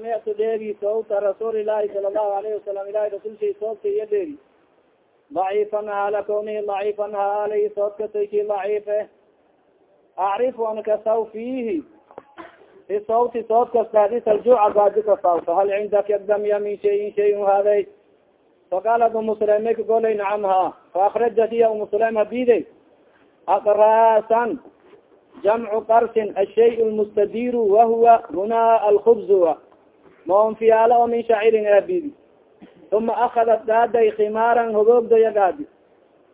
samictu dheegi sawta rasuuli lahi sala allahu alayhi wasalam ilahi rasulshay soodka iyo dheegi daciifan haala kawnihi daciifan haalay soodka sayki daciife acrifu an kasaw fiihi fi sawti sood kastaadis aljuuca gaaji kasaw fahal cindaka agdamya min shayin shayun haday faqaalat umu sulaim may golay nacam ha faakrajat iya umu sulaim habiday aqraasan jamcu qarsin ashay lmustadiru wahuwa huna alkhubz maonfiyaala oo min shacirin abidi uma akadat gaaday khimaaran hogoogdoya gaadi.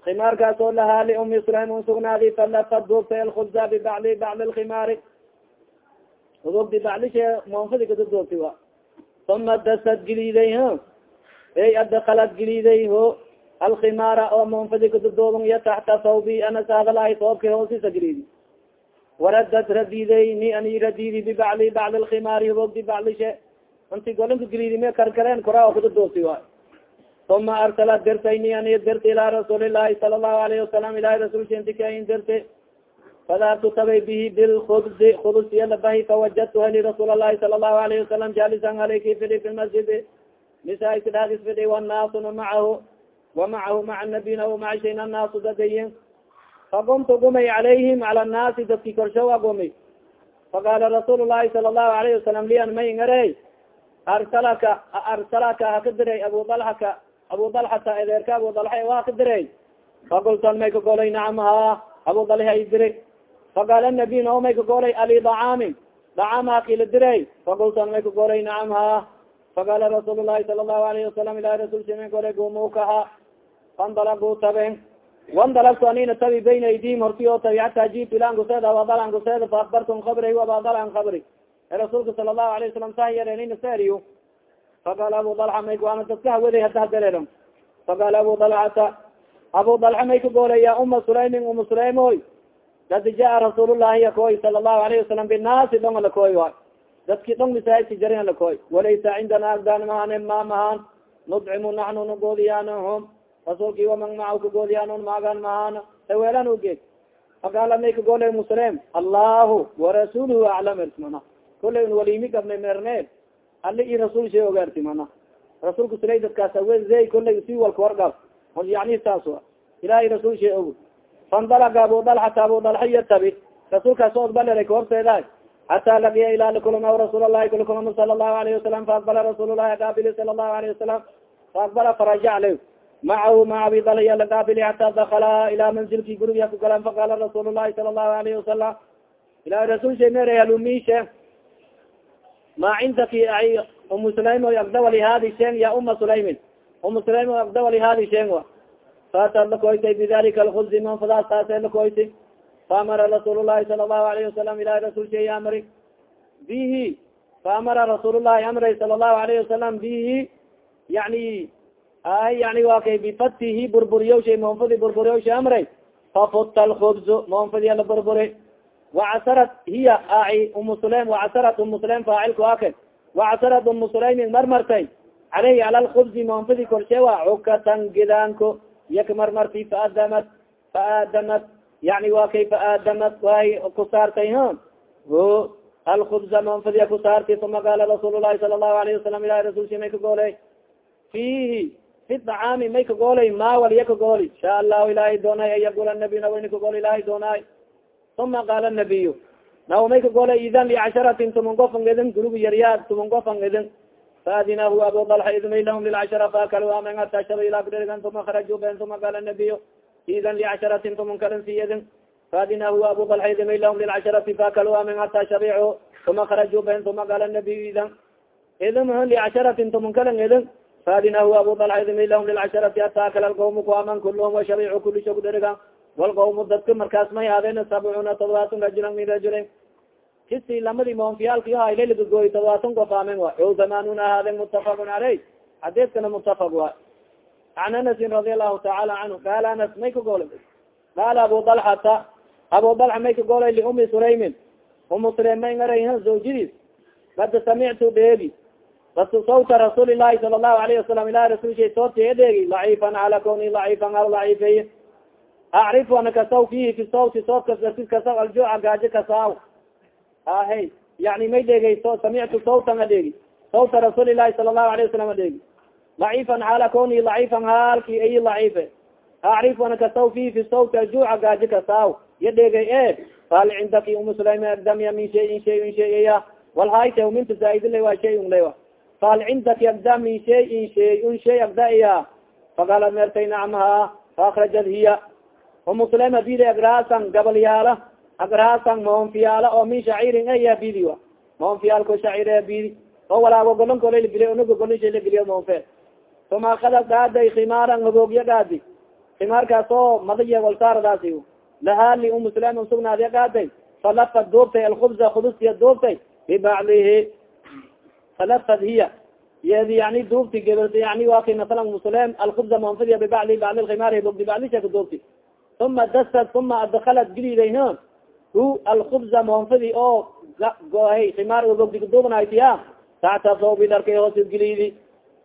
Khimaarkaas oo lahaa liumi sulaim un sugnaadi falafad duubtay alkhubza bibacli bacli lkhimaari hogoogdi baclishe moonfadi kadadoobti wa uma dasad giliiday ey adakalad giliiday ho? Alkhimaara oo moonfadi kadadooban iyo taxta sawbi anasaadalahay soobka hoosisa giliidi. Waradad radiiday ni ani radiidi bibacli bacli lkhimaari hogoogdi baclishe inti golinka giliidi me karkareen koraa oo kadadoobti waay uma arsala dirtay ni ani dirta ilaa rasuuli lahi sala allahu alayhi wasalam ilahi rasulsintikain dirte fadaabtu tabay bihi bilkubzi khubs yalabahi fawajadtu hali rasuul alahi sala allahu alayhi wasalam jalisan haliki fidi fi masjid. Nisaaiska dhaadis fidi wanaasuna macahu wa macahu maca nabiyina maca shayna annaasu dadayin faqumtu gumay calayhim cala annaasi dadki korshawa gumay. Faqaala rasuul lahi sala allahu alayhi wasalam lian may ngare arsalaka arsalaka haka diray abu dalxaka abu dalxata edeerka abu dalxa waa ka diray faqultan may kagolay nacam ha abu dalxa ay diray faqaala nabiy nao may kagolay ali dacaamin dacaam hakila diray faqultan may kagolay nacam ha faqaala rasuul lahi sala allahu alayhi wasalam ilahi rasulsi may golay gumukaha fandalagu taben wandalagtu anina tabi bayna aydihim horti oo tabi hata jitu ilan kuseeda abadalan kuseeda faakbartum kabri abadalan kabri rasuulka sala allahu alayه wasalam saa yarenina seriyo faqaala abu dalxa may kuana dadka hawaday hada hadereero faqaala abu dalxata abu dalxa may ka goolay ya uma sulaymin uma sulaym oy kad jaa rasuulullahi yakoy sala allahu alayhi wasalam binaasi dhonga lakoy wa dadki dhong misaajidka jarina lakoy walaysa cindana agdan mahane ma nudcimu naxnu nagoodiyaanhum rasuulki waman macaw kagoodiyaanon maagan mahaan eweelan ugeed faqaala may ka goolay muslim allahu warasuluhu aclam ersmana kulay un walimi gabnay meerne ali i rasuul shay ogaarti mana. Rasuulka sulay dadkaas awezey kulay si walka wargab yani saas a ilahay rasuul shay og fandalaga abu dalxata abu dalxa iyo tabi. Rasuulkaas odbalera kahorteeda hataa lagiya ilaa lakulama rasuul lahi kulkulama sala allahu alayhi wasalam faaqbala rasuul lahi agaabili sala allahu alayhi wasalam faaqbala farajacle macahu maca abi dalya lagaabili hataa dakala ilaa manzilki guriga kugalan faqala rasuul lahi sala allahu alayhi wasalam ilahay rasuul shay mere halumishe ma cindaki umu sulaym agdawali hadi sheng ya uma sulaymin umu sulaym agdawali hadi sheng a faatad lakoytay bidalika alkuzi manfadaas taase lakoyti faamara rasuul lahi sala allahu alayhi wasalam ilahi rasul shay amri bihi faamara rasuul lahi amray sala allahu alayhi wasalam bihi yani ay yani wa kay bifatihi burburiyawshay manfadi burburiyawshay amray fafuta alkubzu manfadiya la burburi wacasarat hiya ai umu sulaim wacasarat umu sulaim faacilku ake wacasarat umu sulaymin marmartay caleyhi ala lkubzi manfadi korshewa cukatan gidaanko yak marmarti faadamat faadamat yani wa kay faadamat way kusaartay ha o alkubza manfadiya kusaarti uma qaala rasuul lahi sala allahu alayhi wasalam ilahi rasulsi may ka goolay fihi fi dacaami may ka goolay ma wal iya ka gooli sha allahu ilahay doonay an yaqula nabiy nawayni ka gool ilahay doonaay uma qaala nabiy naw may ka goolay idan licasharatin tuman gofan idin gurugi yaryaad tuman gofan idin faadinahu abu dalxa idmay lahum lilcashara faakalu amen hata shaba ila kudherigan uma kharaju ben uma qaala nabiy idan licasharatin tuman kalan si idin faadinahu abu dalxa idmay lahum lilcasharati faakalu amen hata shabicu uma kharaju ben uma qaala nabiy idan idin licasharatin tuman kalan idin faadinahu abu dalxa idmay lahum lilcasharati hata akala alqawmu kuaman kulhum washabicu kulisha kudherigan walqawmu dadka markaas may haadeen sabcuna todobaatan rajulan min rajulin kisi lamadi moonfiyaalkiyo haylelagagooy todobaatan gof amen wa o zamaanun ahaadeen mutafaqun caleyh xadiiskana mutafaq wa an anasin radi allahu tacaala canhu qaala anas may ka goolay qaala abu dalxata abu dalxa may ka goolay liumi sulaymin umu sulaym may ngaray zawjadiis kad samictu dheegi sawta rasuuli lahi sala allahu alayhi wasalam ilahi rasulsha soorti dheegi laciifan cala kawni al laciifey acrifu ana kasaw fihi fi sawti soodkas dartis kasaw aljuuca gaajo kasaw ahe yani may dheegay samictu sawtan adheegi sawta rasuuli lahi sala allahu alayh wasalam adheegi daciifan xaala koni daciifan haalki ay daciife acrif ana kasaw fi fi sawti ajuuca gaaji kasaw ya dheegay e fahal cindaki umu sulaima agdamya min shayin shayin shayya walhayte minta zaaidile waa shayun lewa fahal cindaki agda min shayin shayun shay agdaiya faqaalat mertay nacmaha faakrajad hiya umu sulaima bidi agraasan gabalyaala agraasan moonfiyaala oo min shaciirin aya bidi wa moonfiyaalko shacir bidi oo walaago golonkolagiliy unaga golonshalagiliyo moonfe uma akada gaaday khimaaran magoogya gaadi khimaarkaas oo madaya walsaaradaasi lahaali umu sulaim usugnaadiya gaaday falafad duubtay alkhubza khubustiya duubtay bibacdihi falafad hiya iyadi yani duubti yani waki masala umu sulaim alkhubza moonfadiya bibacdi bacdi lkhimaar bogdi bacdishaka duubti uma dasad uma adkalad giliday hu alkhubza moonfadi oo gohay khimaar bogdigduubnaytiya tacta sawbi dharkay hoosid gilidi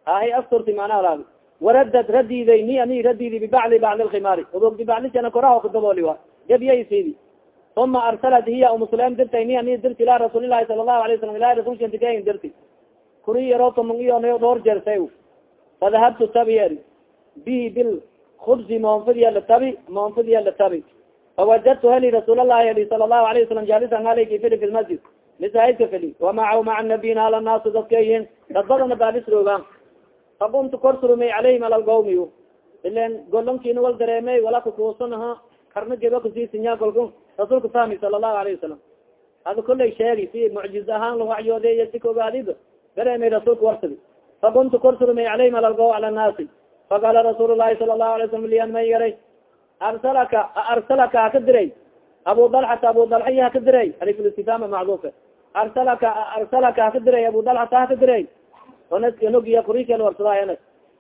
ahay asturti manaa laag waradad radiday ni ani radidi bibacdi bacdi lkhimaari obogdi bacdishana koraho kudabooli wa gabyaysid uma arsalat hiya umusulaim dirtay ni ani dirti ila rasuulilahi sala lahu alay salam ilahi rasulshantikeen dirti kuri yaro tomong iyo dhowr jersay fadahabtu tabi eri bihi bil khubsi moonfadiya latabi moonfadiya latabi fawajadtu heli rasuulalahi ali sala lahu alayh wasalam jaalisan alayki fili fi lmasjid misaahidka fili wamacahu maca nabiyina ala naasu dadkayin dad badana baalisroogaan faqumtu kor surumay calayhim ala lgawmi ilen golonkiina wal dareemey wala kukuusanaha karna geba kusiisinya kolku rasuulka fahmi sala allahu alayhi wasalam hada kulay sheegi si mucjiz ahaan la wacyoodeeya si kaogaadid dareemay rasuulka warsadi faqumtu kor surumay calayhim ala lgaw ala naasi faqala rasuul lahi sala allahu alay slam lian may yaray arsalaka arsalaka haka diray abu dalxata abu dalxiya haka diray aliflistifama macduufe arsalaka arsalaka haka diray abu dalxata haka diray onanugiya kurikal warsadaayan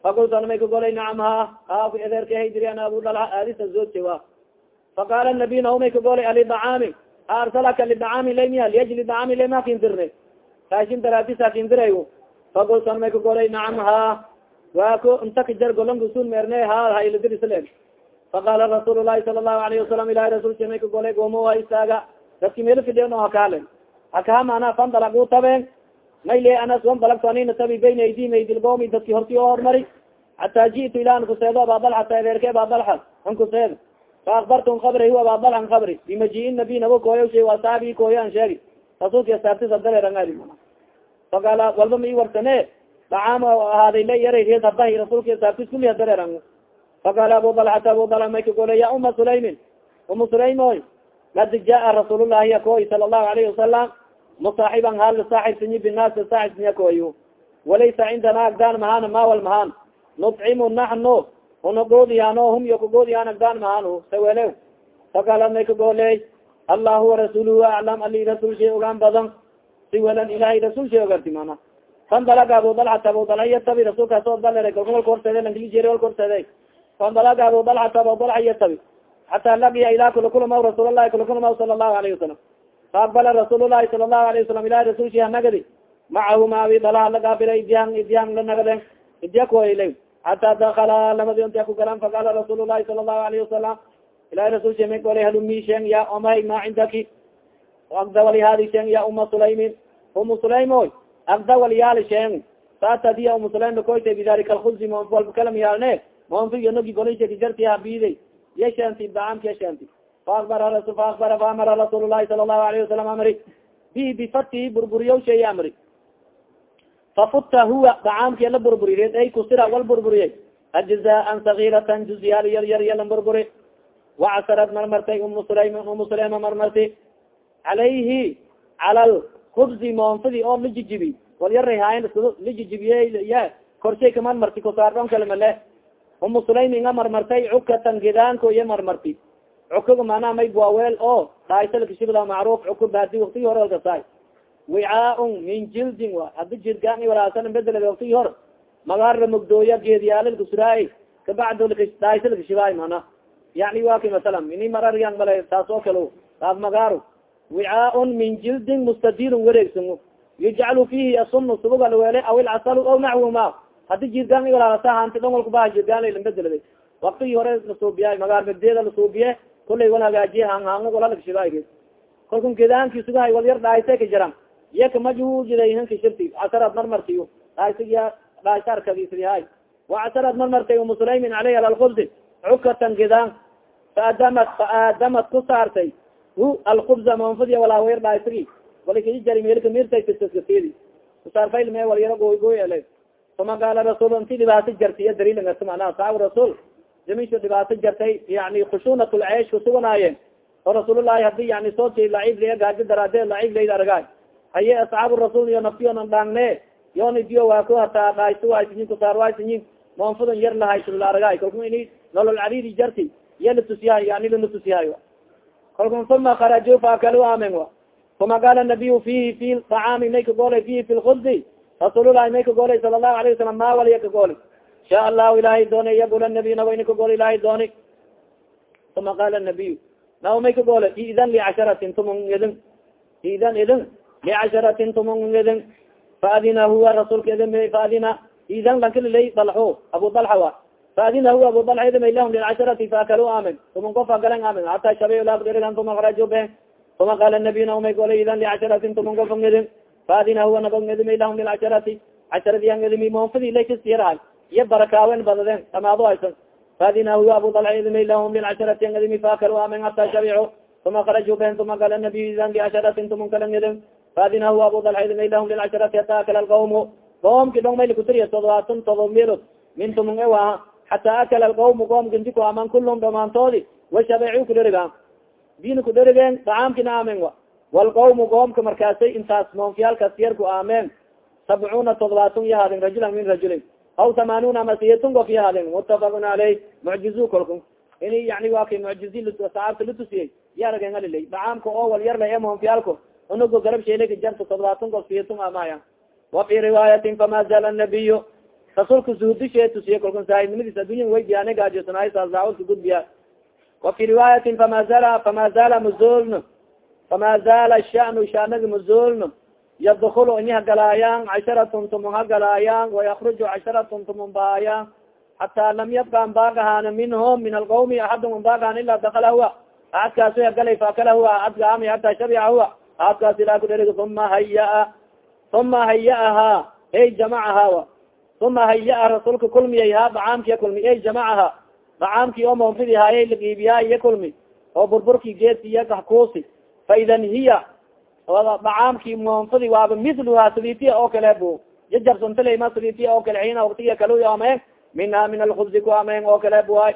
fakultu ana may kagolay nacam ha ha ederka haydiri ana abu dalxa aadisa zoodje wa faqaala nabiy nahu may kagolay alidacaami arsalaka lidacaami laymiya liajli dacaami layma kindirne raashin daraadisa kindiray fakultu ana may kagolay nacam ha waa ko inta kajar golonkusun meerne ha hailadirisle faqala rasuul lahi sala lahu alayhi wasalam ilahi rasulka may kagolay gomo ha istaaga dadki meel fidheno hakaale hakaha mana fandalagu tabeen mayle anas wan balagto anina tabi bayna aydihim aydilqoomi dadki horti oo hormari xataa ji'tu ila an kuseedo abadalxa ebeerke abadalxa an kuseed fa akbartum kabri hu abadalxan kabri bimaji'i nabiy nabo kooya shay asaabi kooya an sheegi rasuulka asaabtis adareerangadi faqala walba ma i warsane dacaam ahaaday la reed habahi kuli hadareerang faqala abu dalxata abu dalxa may kagole ya uma sulaymin uma sulaym oy kad jaa rasuulullahi akoy sala allahu alayhi wasalam musaaxiban hal saaxibsiyi binaas saaxibsiya koy walaysa cindana agdaan mahaan mawal mahaan nudcimu naxnu una goodiyaano hum yo kagoodiyaan agdaan mahaan sawelew fakala may kagooley allahu warasuluhu aclam ali rasul shay ogaan badan si welan ilahay rasul shay ogarti mana fandalaga abu dalxata abu dalxa tabi rasulkaas oo dalere kalka walka horseede lankilijeri walka horseede fandalaga abu dalxata abu dalxa tabi xata lagiya ilaa kula kulamaw rasuul lahi kula kulamaw sala allahu alayhi wasalam faaqbala rasuul lahi sala allahu alayhi wasalam ilahi rasulshi hanagadi macahu maawi dalaha lagaabila idiyan idiyan la nagade. Idya kuwayle xata dakala lamadi intia ku galan faqala rasuul sala allahu alayhi wasalam ilahi rasulshi may golay halumi sheng ya omay ma cindaki agdawali hadi sheng ya uma sulaymin umu sulaymoy agdawalyaali sheng saatadiya umu sulaym lakoyta bidalika alkubsi walba kalam yaalne monfiyo nogi golisha jarti habiday yashanti daamka yashanti faakbara rasul faakbara faamara rasuul lahi sala allahu alayhi wasalam amri bi bifatihi burburiyaw sheey amri fafuta huwa dacaamki la burburiye ay kusira wal burburiyay ajzaan sagiratan juzyaal yar yar yalan burburi wacasarad marmartay umu sulaym umu sulayma marmarti calayhi cala lkubsi moonfadi oo lajijibi wal yara haayan lajijibiye korshay kaman marti kusaardon kalamale umu sulaym inga marmartay cukatan gidaanko iya marmarti cukaga manaa may waaweel oo dhaasalkashibla macruuf cuka baadi waktigi hore alkasaay wicaaun min jildin wa hadi jirgaan walaasan bedel waktigi hor magaara mugdooya geediyaalilkasuraay kabacd dhaasalkashibaay mana yani waki masalan ini mararyan male taas oo kale taas magaaro wicaaun min jildin mustadirun wareegsan yujcalu fihi asumnu subuga laweele aw ilcasalu aw naxwuma hadi jirgaan walaalasa hanti dhon walkubaa jirgaan lambedelada waktigi hore lasuubiya magaar megdeeda lasuubiye kulay wal hagaajiye hanhaang wala lagshibaay kolkun gedaanki sugahay wal yar dhaayse ka jiran yaka majhujiday hanka shirti casarad marmartiyo dhaasigiya dhaasarkadisrihay wa casarad marmartay umu sulaymin aleyh alalkubsi cukatan gidaan faadamat faadamat ku saartay hu alkubsa manfadiya walaawer dhaasigi walikijari meelka mirtay fisaskasidi kusaarfayl me wal yaro goy goy ele. Uma qaala rasul inti dhibaato jartiya daliilngas manaa saab rasul jamisho dhibaato jartay yani khushunat lceish kusuganaayen oo rasuulullahi haddii yani sooti lacib laya gaajo daraade lacib layd argaay haye asxaabu rasul iyo naftiyonan dhaangne yooni diyo waa ku hataa dhaaysuwaysiyin kusaarwaysiyin manfudan yar lahaysul argaay kalku ini nolol cadidi jarti. Iya latusiyahay yani lanatusiyahay kalkun uma kharaju faakalu amen wa uma qaala nabiyu fihi fi acaami may ka goolay fihi fi lkubdi rasuululahi may ka goolay sala allahu alayh wasalam ma waliya ka goolay sha allahu ilahay doonay yagula nabiy nawayna ka gool ilahay dooni uma qaala nabiyu naw may ka goolay idan licasharatin idin idan idin licasharatin tumon idin faadina huwa rasuulka idin faadina idan lankililay dalxo abu dalxa wa faadina huwa abu dalxa idimay lahum lilcasharati faakalu amin tumon kofa galan amin hataa shabay laakdirigan tuma kharaju be uma qaala nabiy naw may goolay idan licasharatin tumon kofa idin faadina huwa nabag idimay lahum lilcasharati casharadiyan idimi moonfadi laykasiyarahay iyo barakaawen badadeen dhamaado haysan faadina huwa abu dalxa idimay lahum lilcasharati an idimi faakalu amin hataa shabico uma kharaju ben uma qaala nabiy idan licasharatin tumon kalan idin faadina huwa abu dalxa idimay lahum lilcasharati hataa akala alqawmu qoomki dhong mayl kutiriya todobaatan todob meelod min tumon ewa hataa akala alqawmu qoom ganti ku aman kulum dhamaantoodi washabecu kudheriga diina kudherigeen dacaamkina amen wa walqawmu qoomka markaasay intaas moonfiyaalkaas yarku aameen sabcuuna todobaatun yahaadin rajulan min rajulin aw tamaanuna ama siyatun gof yahaadin mutafakun aleyh mucjizu kolku ini yani waa kay mucjizi saxaabta latusiyey yarageen alilay dacaamka oo wal yarla ee moonfiyaalko unago garab sheelaka jarta todobaatun gof siyatun amaya wa fi riwaayatin fama zala nabiyu rasuulka suhudishee tusiye kolkan saahibnimadiis addunya weydiyaane gaajosanaay saasdaawodka gudbiya. Wa fi riwaayatin fama zala fama zala mazulno fama zala shanu shanagi mazulno yadkulu ini hagalaayaan casharatun tumon hagalaayaan wayakruju casharatun tumon baayaan. Hataa lam yabkan baagahaan minhum min alqawmi axadun baagahan ila dakala huwa. Aadkaasu hagalay faakala huwa aadgaami hataa shabica huwa. Aadkaas ilaa kudherig uma hayaa uma hayaaha ey jamacaha uma hayaa rasuulka kulmiyay ha dacaamkiya kulmi ey jamacaha dacaamkii oo moonfidi haayay lagiibiyaa iyo kulmi oo burburkii geedki iyo kahkuusi faidan hiya dacaamkii moonfidi waaba miluha saliitiya oo kale bu jajabsantaleyma saliitiya oo kale xiina waktiya kalu ameen minha min alkubsi ku ameen oo kale bu ay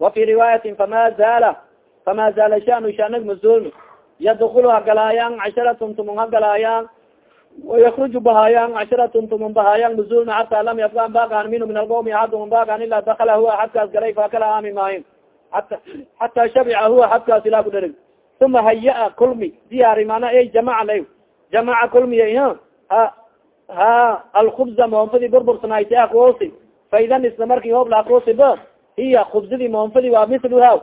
wa fi riwaayatin fama zaala fama zaala shanu shanag mazulmi yadkulu hagalaayaan casharatun tumon hagalaayaan wayakruju bahaayaan casharatun tumon bahaayaan mazulmi hataa lam yafgan bagaan minhu min alqawmi axadun bagaan ilaa dakala huwa xadkaas galay fakala aami maahin hataa shabica huwa xadkaas ilaa ku dherig uma hayaa kulmi diyaari mana ey jamaca la jamaca kulmiya ha ha alkubza moonfadi burbursanayti akuosi faidan isla marki hoob laakuosi ba hiya kubsadi moonfadi waa miluha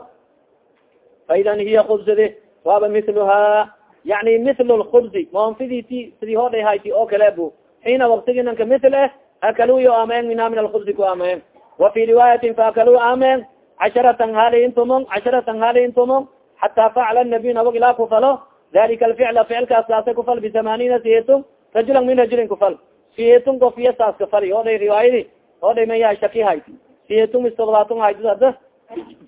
faidan hiya kubsadi waaba miluha yani mil lkubsi moonfidi ti sidii hodhay hayti oo kale bu xiina waktiginanka mil eh akaluyo ameen minha min alkubsi ku ameen wa fi riwaayatin faakalu ameen casharatan haliintumon casharatan haliintumon xata facala nabiy nabag ilaa kufalo. Dalika alficla ficilkaas saasa kufal bisamaniina siyetun rajulan min rajulin kufal siyetun gofiya saas kafali odhay riwaayadi odhay maya shaki hayti. Siyetun mis todobaatun haydi ada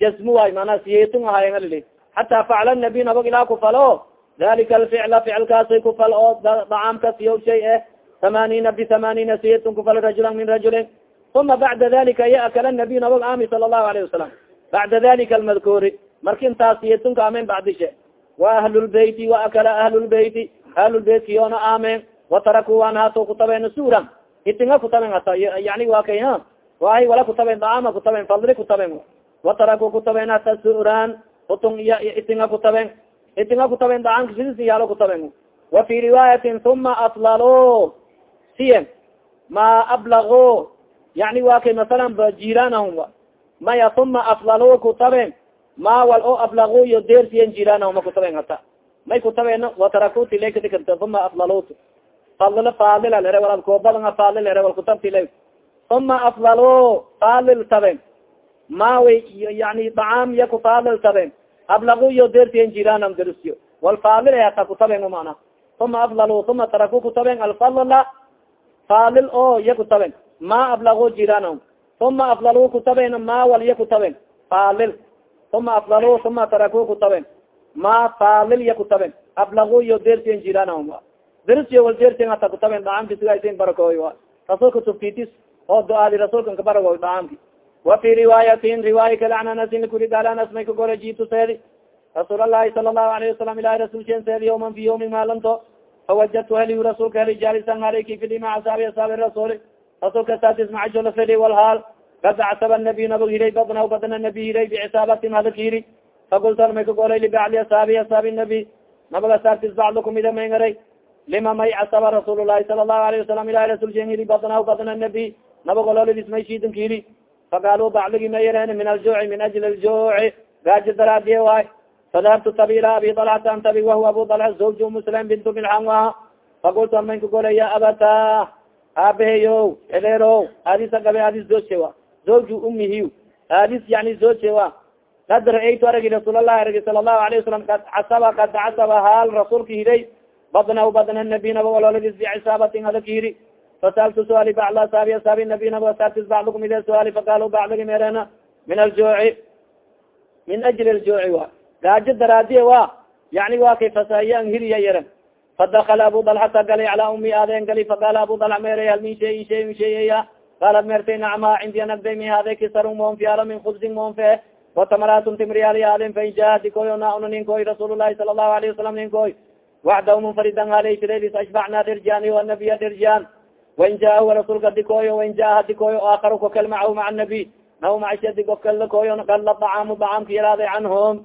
jasmu waay mana siyetun ahayangalili xata facala nabiy nabag ilaa kufalo dalika alficla ficilkaasay kufal oo dacaamka siyaw shay eh thamaniina bisamaniina siyetun kufal rajulan min rajulin uma bacda dalika ya akala nabiy nabag aami sala allahu alayhi wasalam bacda dalika almadkuuri marki intaas siyetun amen bacdishe wa ahlulbeyti wa akala ahlulbeyti ahlulbeytki yoona amen wataraku an hato kutaben suran itinga kutaben hata yani wa kay ha wahay wala kutaben daama kutaben fadli kutaben wataraku kutaben hata suran utun itinga kutaben itinga kutaben daamka sidis yaalo kutaben. Wa fi riwaayatin uma atlalo siyen ma ablago yani wa kay masalan jiranahum maya uma atlalo kutaben. Ma wal o ablago iyo deersiyen jiranahum ma kutaben hata. May kutaben watarakuti lekadikata uma aflalot fadl fadila lere wal koobadanga fadil lere wal kutabti le uma aflalo fadil taben. Ma way yani dacaam iya kufadil taben ablago iyo deersiyen jiranahum dersiyo wal fadil hata kutaben mana uma aflalu uma taraku kutaben alfadla faalil oo iya kutaben ma ablago jiranahum uma aflalu kutaben ma wal iya kutaben faalil uma aflalu uma taraku kutaben ma faalil iya kutaben ablagu iyo dersian jiranahum dersiyo wal dersian hata kutaben daamkisigasin barakooy wa rasulka tufkitis oo do-aadi rasulka kabaragoy daamki wa fi riwaayatin riwaaya kale an anasin kuri gaal anas may kagora jitu seedi rasuul allahi sala allahu alayhi wasalam ilahi rasulshen seedi yawman fi yawmin maalinto fawajadtu heli rasulka heli jalisan haleyki fidi maca asaabi asaabi rasuli rasulka satis macajola fedi walhaal kad acsaba nabiy nabag hiray badna badna nabi hiray bicisaabatin hadak hiri fakultan may kagolay libacli asaabi asaabi nabi nabaga sartis bacdo kumida may ngaray lima may casaba rasuul lahi sala allahu alayhi wasalam ilahi rasulshen hiri badna badna nabi nabagololidis may shiidanka hiri faqaaluu bacligi ma yareen min aljuuci min ajli aljuuci gaaji daraadiye waay fadahabtu tabi ila abi dalxata an tabi wahuwa abu dalxa zawju muslim bintu milxan waha fakultu an mayn kagolay ya abata aabaheyo eleero aadisa gabe aadis zoojewa zawju umihi aadis yani zoojewa kad ra'aytu aragi rasuulallahi aragi sala allahu alayh wasalam kad casaba kad casaba haal rasuulka hiday badnahu badna nabi naba ololagis bicisaabatin adak hiri fasaltu suali bacla asaabi asaabi nabi naba sartis baclukum ide suali faqaalu baclagi merena min aljuuci min ajli aljuuci wa gaajo daraadiye wa yani wa kay fasayan hiriya yaran fadakala abu dalxata galay cala umi aadeen gali faqaala abu dalxa meeray hal min shayin shayin shayaya qaalat meertay nacma cindi anagday mi hade kisarun moonfiyaalo min khubsin moonfe watamaraatun timriyaali aadeen fain jaa dikoy nauna ninkoy rasuul lahi sala allahu alayhi wasalam ninkoy waxdaw munfaridan halay sideedis ashbacna dirjani anabiya dirjan wain jaahu rasulka dikoyo wain jaaha dikoyo aakar kokal macahu maca nabi naw macashadi kokal koyo galla dacaamu dacaamka yaraaday canhum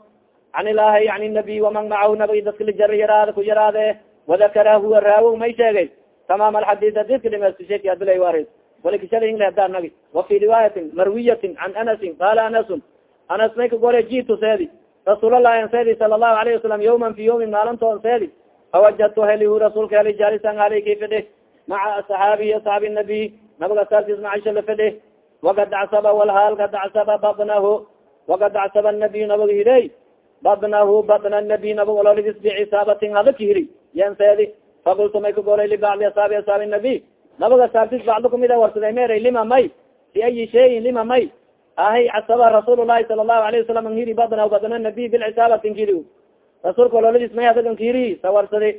can ilahi yani nabiy waman macahu nabi dadka lijar yaraade ku yaraade wadakara huwa raawo may sheegay tamaam alxadid adidka dhimersisheki adilay waris walikishalinglehdanagi wa fi riwaayatin marwiyatin can anasin qaala anasun anas may kagole jitu seedi rasuulallahi an seedi sala allahu alayhi wasalam yawman fi yawmin maalintoon seedi fawajadtu helihu rasuulka heli jaalisan haleyki fidhi maca asxaabi asxaabi nabiy nabaga saartis macasha la fidhi wakad casaba walhaal kad casaba badnahu wakad casaba nabiy nabaga hirey badnahu badna nabiy nabag ololidis bicisaabatin hadaka hiri yan seedi fakultu may kagolay libacdi asaabi asaabi nabiy nabaga saartis bacdo kumida warsaday meeray lima may fi ayi shayin lima may ahay casaba rasuul lahi sala allahu alayhi wasalam an hiri badna badna nabiy bilcisaabatin kiri rasuulka ololidis may hadagan kiri sawarsadi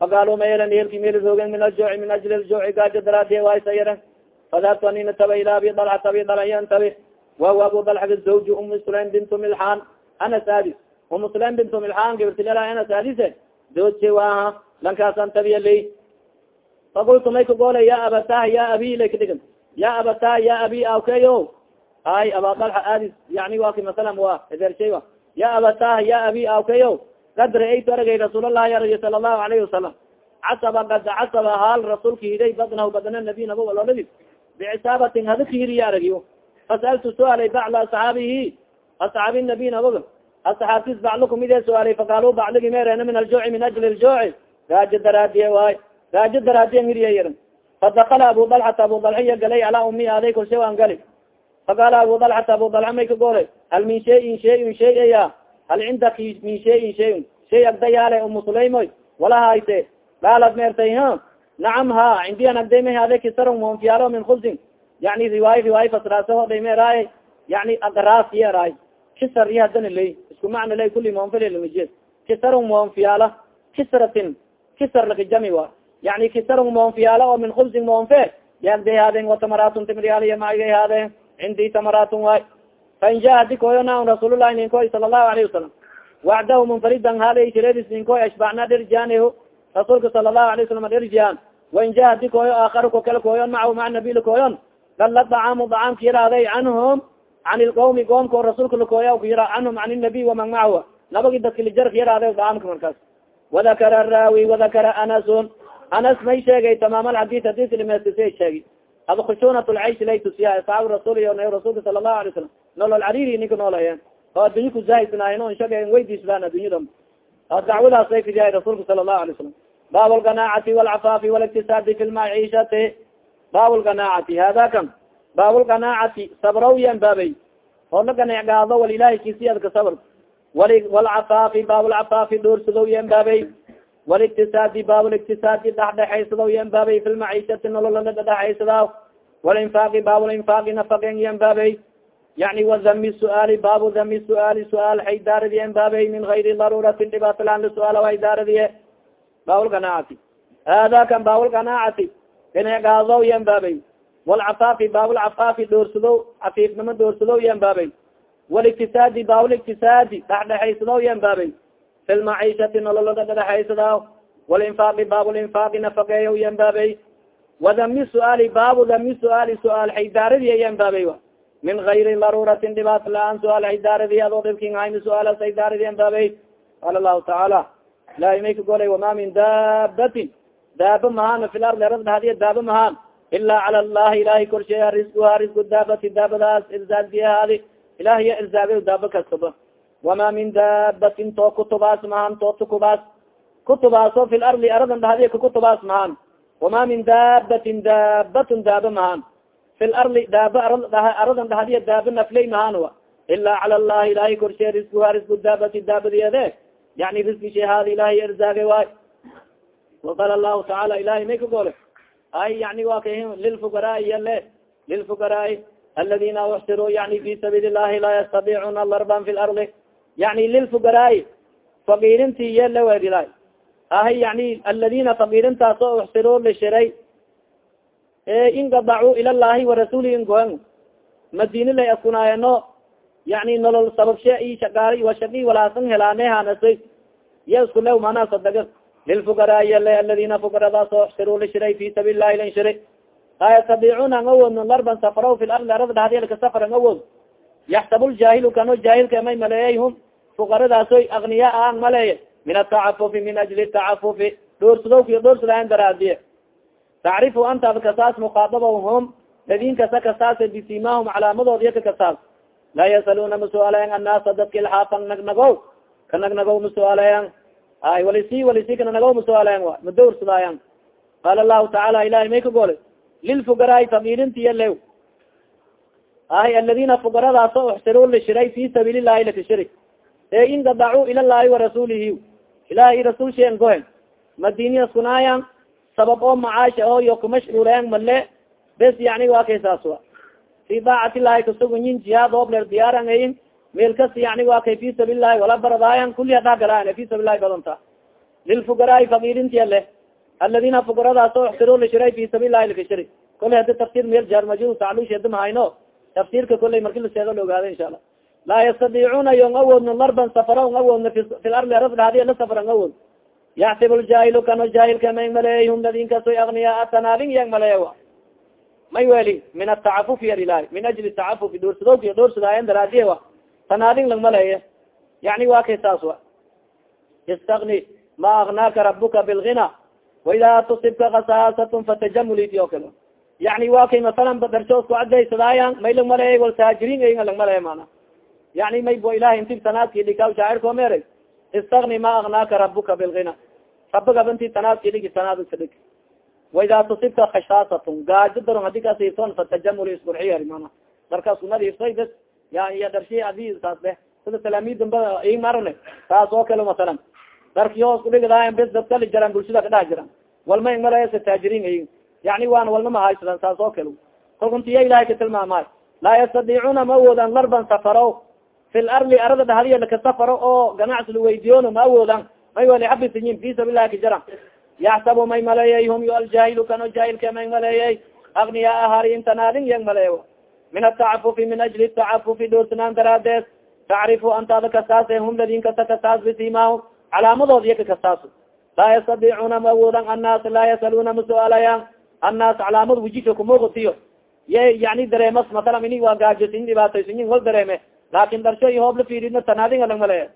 faqaalu ma yelan eelki meel roogen min aljuuci min ajli aljuuci gaajo daraadiye waaysa yaran fadaabtu anina taba ila abi dalxa abi dalyan tabi wahuwa abu dalxa zawju umi sulaim bintu milxaan ana saadis umu sulaim bintu milxaan gabartilala ana saadise doodse waaha lankaasan tabiya ley fakultu may kagoolay ya abatah ya abi lay kadhigan ya abatah ya abi awkeyo ay aba dalxa aadis yani waki masalan wa edershay wa ya abatah ya abi awkeyo kad ra'aytu aragay rasuulallahi aragay sala allahu alayhi wasalam casaba kad casaba haal rasuulka hiday badnahu badna nabiy naba waloladi bicisaabatin hadaka hiriya aragiyo fasaltu sualay bacla asxaabihi. Asxaabi nabiy nabaga asxaabtis baclukum ide sualay faqaalu bacligi meerena min aljuuci min ajli aljuuci gaajo daraadiye waay. Gaajo daraadiyan hiriya yaran. Fadakala abu dalxata abu dalxiya galay alaa umi aday kolshe an gali faqaala abu dalxata abu dalxa may ka goolay. Hal min shayin shayun shay aya hal cindaki min shayin shayun shay agdayaale umu sulaymoy wala hayse qaalad meertay ha? Nacam ha. Cindi an agdayma hade kisarun monfiyaalo min khubsin yani riwaaya riwaaya fasraasahoday meeraay yani agaraas yeeraay kisar iyo hadana ley isku macna ley kuli monfililmijed kisarun monfiyaala kisratin kisar lakajami wa. Yani kisarun monfiyaala oo min khubsin monfe yaagday haadeen watamaraatun timriyaaliya maigay haadeen cindi tamaraatun waay fain ja hadi koyo na rasuulullahi ninkoy sala allahu alayhi wasalam wacdahu munfaridan halay tiredis ninkoy ashbacna dhirjaanhu rasuulka sala allahu alay wasalam dhirjaan wain ja hadi koyo aakar ko kale koyon macahu maca nabil koyon galla dacaamu dacaamka yaraaday canhum can ilqawmi qoomka rasuulka lakooya kuyara canhum can inabiy waman macahu nabagi dadka lijarka yaraaday dacaamka markaas wadakara raawi wadakara anasun anas may sheegay tamaam alxadid hadidka dhimeestisay sheegi ad khushunat lcaysh lay tusiya asxaabu rasuul iyo rasuulka sala allahu alay salam nolol cariri ninka noolayen oo addunya kuzahisnaayen on shaga weydiislaan addunyada dacwadaas lay fidiyahay rasuulka sala allahu alay salam baab lganaacati walcafaafi waliktisaadi fi lmaciishati baab lganaacati hada kan? Baab lganaacati sabraw yan baabay oo la ganecgaado wal ilahay kisiadka sabr. Wali walcafaafi baab lcafaafi dhoorsado yan baabay waliktisaadi baab liktisaadi dhexdhexaysadaw yanbaabay fi lmaciishati dhedhexaysadaw walinfaaqi baab linfaaqi nafaqen yanbaabay yani wadami suaali baabu dami suaali suaal haydaaradiye yanbaabay min gayri daruratin dhibaatalaan lisuaal haydaaradiye baabulganaacati hada kan baabulganaacati inegaadaw yanbaabay walcafaafi baabulcafaafi doorsado cafiifnimo doorsado yanbaabay waliktisaadi baabliktisaadi dhexdhexaysadaw yanbaabay fi lmaciishati nololoda dhedhexaysadaw walinfaaqi baabulinfaaqi nafaqeeya yanbaabay wadami suaali baabu dami suaali suaal haydaaradiye yanbaabay min gayri daruratin dhibaat la'aan suaal haydaaradi adoo dhibkin hayni suaalas haydaaradi yanbaabay qaala lahu tacaala ilahay may ka golay wama min daabatin daaba mahaan fi lardi arad dhadiya daaba mahaan ilaa cala llahi ilahay korsheeya riskuha risku daabati daabadaas irzaagdiyahaadi ilahiya irzaagay daaba kastaba wama min daabatin too kutubaas mahaan too tukubaas kutubaaso fi lardi aradan dhadiya kakutubaas mahaan wama min daabatin daabatun daaba mahaan fi lardi daaba aradan dhadiya daaba nafley mahaan ilaa cala llahi ilahay korsheeya riskuha risku daabati daabadiyeede yani riski shehaadi ilahay irzaagay waay waqala lahu tacaala ilahay may ka gole ay yani wa ka lilfugaraai yale lilfugaraai aladina uxsiruu yani fi sabiili llahi laa yastadicuna darban fi lardi yani lilfugaraai fakiirinti yele wedilah ahay yani aladina fakiirintaas oo uxsiruu lishiray ingadacu ila llahi warasuli ingoen madine lay askunaayano yani nolol sababshe i shaqaal washaqi walaasan helaane hanasay ya isku lew manaa sadaga lilfugaraayale aladina fugaradaas oo uxsiruu lishiray fi sabiili lahi lan shiray laa yastadicuna ang awoodno larban safraw fi lardi arada dhadiyalka safar ang awood yaxsab ljaahilu kano jaahilka may maleeyay hum. Fukaradaasoy akniya ang maleeye min atacafufi min ajli tacafufi dhoorsudowkiyo dhoorsudaayan daraadiye tacrifu anta ad kasaas mukhaadaba hum ladin kasa kasaas bisimahum calaamadood yaka kasaas laa yasaluna masuaalayan annaasa dadka ilxaafan nagnagow ka nagnagow masuaalayan ay walisi walisi kananagow masuaalayan wa madowrsudaayan qaala lahu tacaala ilahay may ka gole lilfugaraai fakiirintiya lew ay aladina fugaradaas o uxsiruu lishiray fi sabiili llahi lakashiri ee ingadacu ila llahi warasuulihi ilahay rasuul sheen gohen madiniya sunaayan sabab oo macaasha oo yo kumashhuuleyan male bes yani waa kay saas wa fi daacati llahi kasugunyin jihaad oobler diyaaran ayin. Meel kas yani waa kay fi sabiili llahi wala baradaayan kuli hadaa galaayan fi sabil lahi badanta lilfugaraai fakiirintiya leh aladina fugaradaas oo uxsiruu lishiray fi sabil lahi lakashiri kole hadi tafsir meel jaarmaju taclushedi mahayno tafsirka koley marki laseego la ogaada insha allah laa yastadicuna yo ng awoodno larban safara ng awoodno fi lardi arad dhadiya la safar ng awood yaxsib ljaahilu kano jaahilka may maleeyay hum ladin kasoy agniyaa tanaadin yang maleeya may weli min atacafufi yar ilahi min ajli tacafufi dhoorsudowka dhoorsudaayan daraadiye wa tanaadin lang maleeye yani waa kay saas wa istagni ma agnaaka rabuka bilgina waida tusibka kasaasatun fatajamuliti o kale yani wa kay masalan darshoosku cadaysadaayan may lang maleeyay wal taajiriin ay lang maleeya mana yani may bo ilahi intib tanaadki dhikaw shaacirko meeray istagni ma agnaaka rabuka bilgina tanaadki dhigi tanaad iska dhig waida tusibka khashaasatun gaajo daron hadi kasiifton fatajamul isqurxiya mana darkaasku nadiiftay bes ya iya darshi adi saas de sida talaamidanba i marne taas oo kale masalan darki hoos kudhigdaayan bes dadkali jiraan bulshada kadhax jiran walma ing maleyasa taajiriin ay yani waan walna mahaysadan saas oo kale kolkuntiya ilahay ka tilmaamay laa yastadicuna ma awoodan larban safaro fi lardi arada dhahdiya laka safaro oo ganacsi laweydiyono ma awoodan may wali xabisiyin fi sabilahi ka jiran yaxsabu may maleeyay hum yo aljaahilu kano jaahilka may maleeyay agniyaa harin tanaadin yang maleeyo min atacafufi min ajli tacafufi dhoorsanaan daraadeed tacrifu antaada kasaase hum ladin kasa kasaas bisimahu calaamadood iya ka kasaas laa yastadicuna ma awoodan annaas laa yasaluna masuaalayan annaas calaamad wujika kumugatiyo ye yani dareemas masalan ini waa gaajosin dhibaataysiyin wal dareeme laakin darsho iyo hoob la fiiridna tanaadin alang maleeya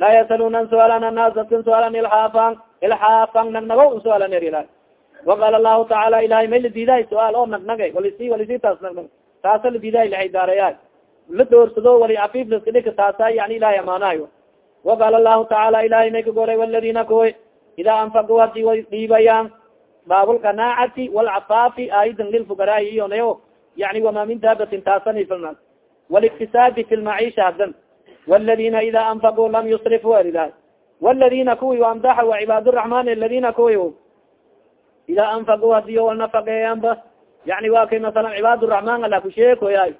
laa yasaluna suaalan annaas dadkan suaalan ilxaafan ilxaafan nagnago suaalan er ilahi waqaala lahu tacaala ilahay may la diidahay suaal oo nagnagay walisi walisi taas nagnag taasa la diidahay laxaydaaraya la doorsado wali cafiif laska dhika taasa yani ilahay amaanayo waqaala lahu tacaala ilahay may ka goray waladina kuwa idaa anfaquu haddii way dhiibayaan baabulqanaacati walcafaafi aayadan lilfugaraai iyonayo yani wama min daabatin taasani filnaas waliktisaabi fi lmaciisha hadan waladina ida anfaquu lam yusrifuu eridahay wladina kuwi amdaxa wa cibaad raحman aladina kuwi ida anfaqu hadiyo wanafaqeeyanba yani wa kay masalan cibaad raحman ala kusheekoyaay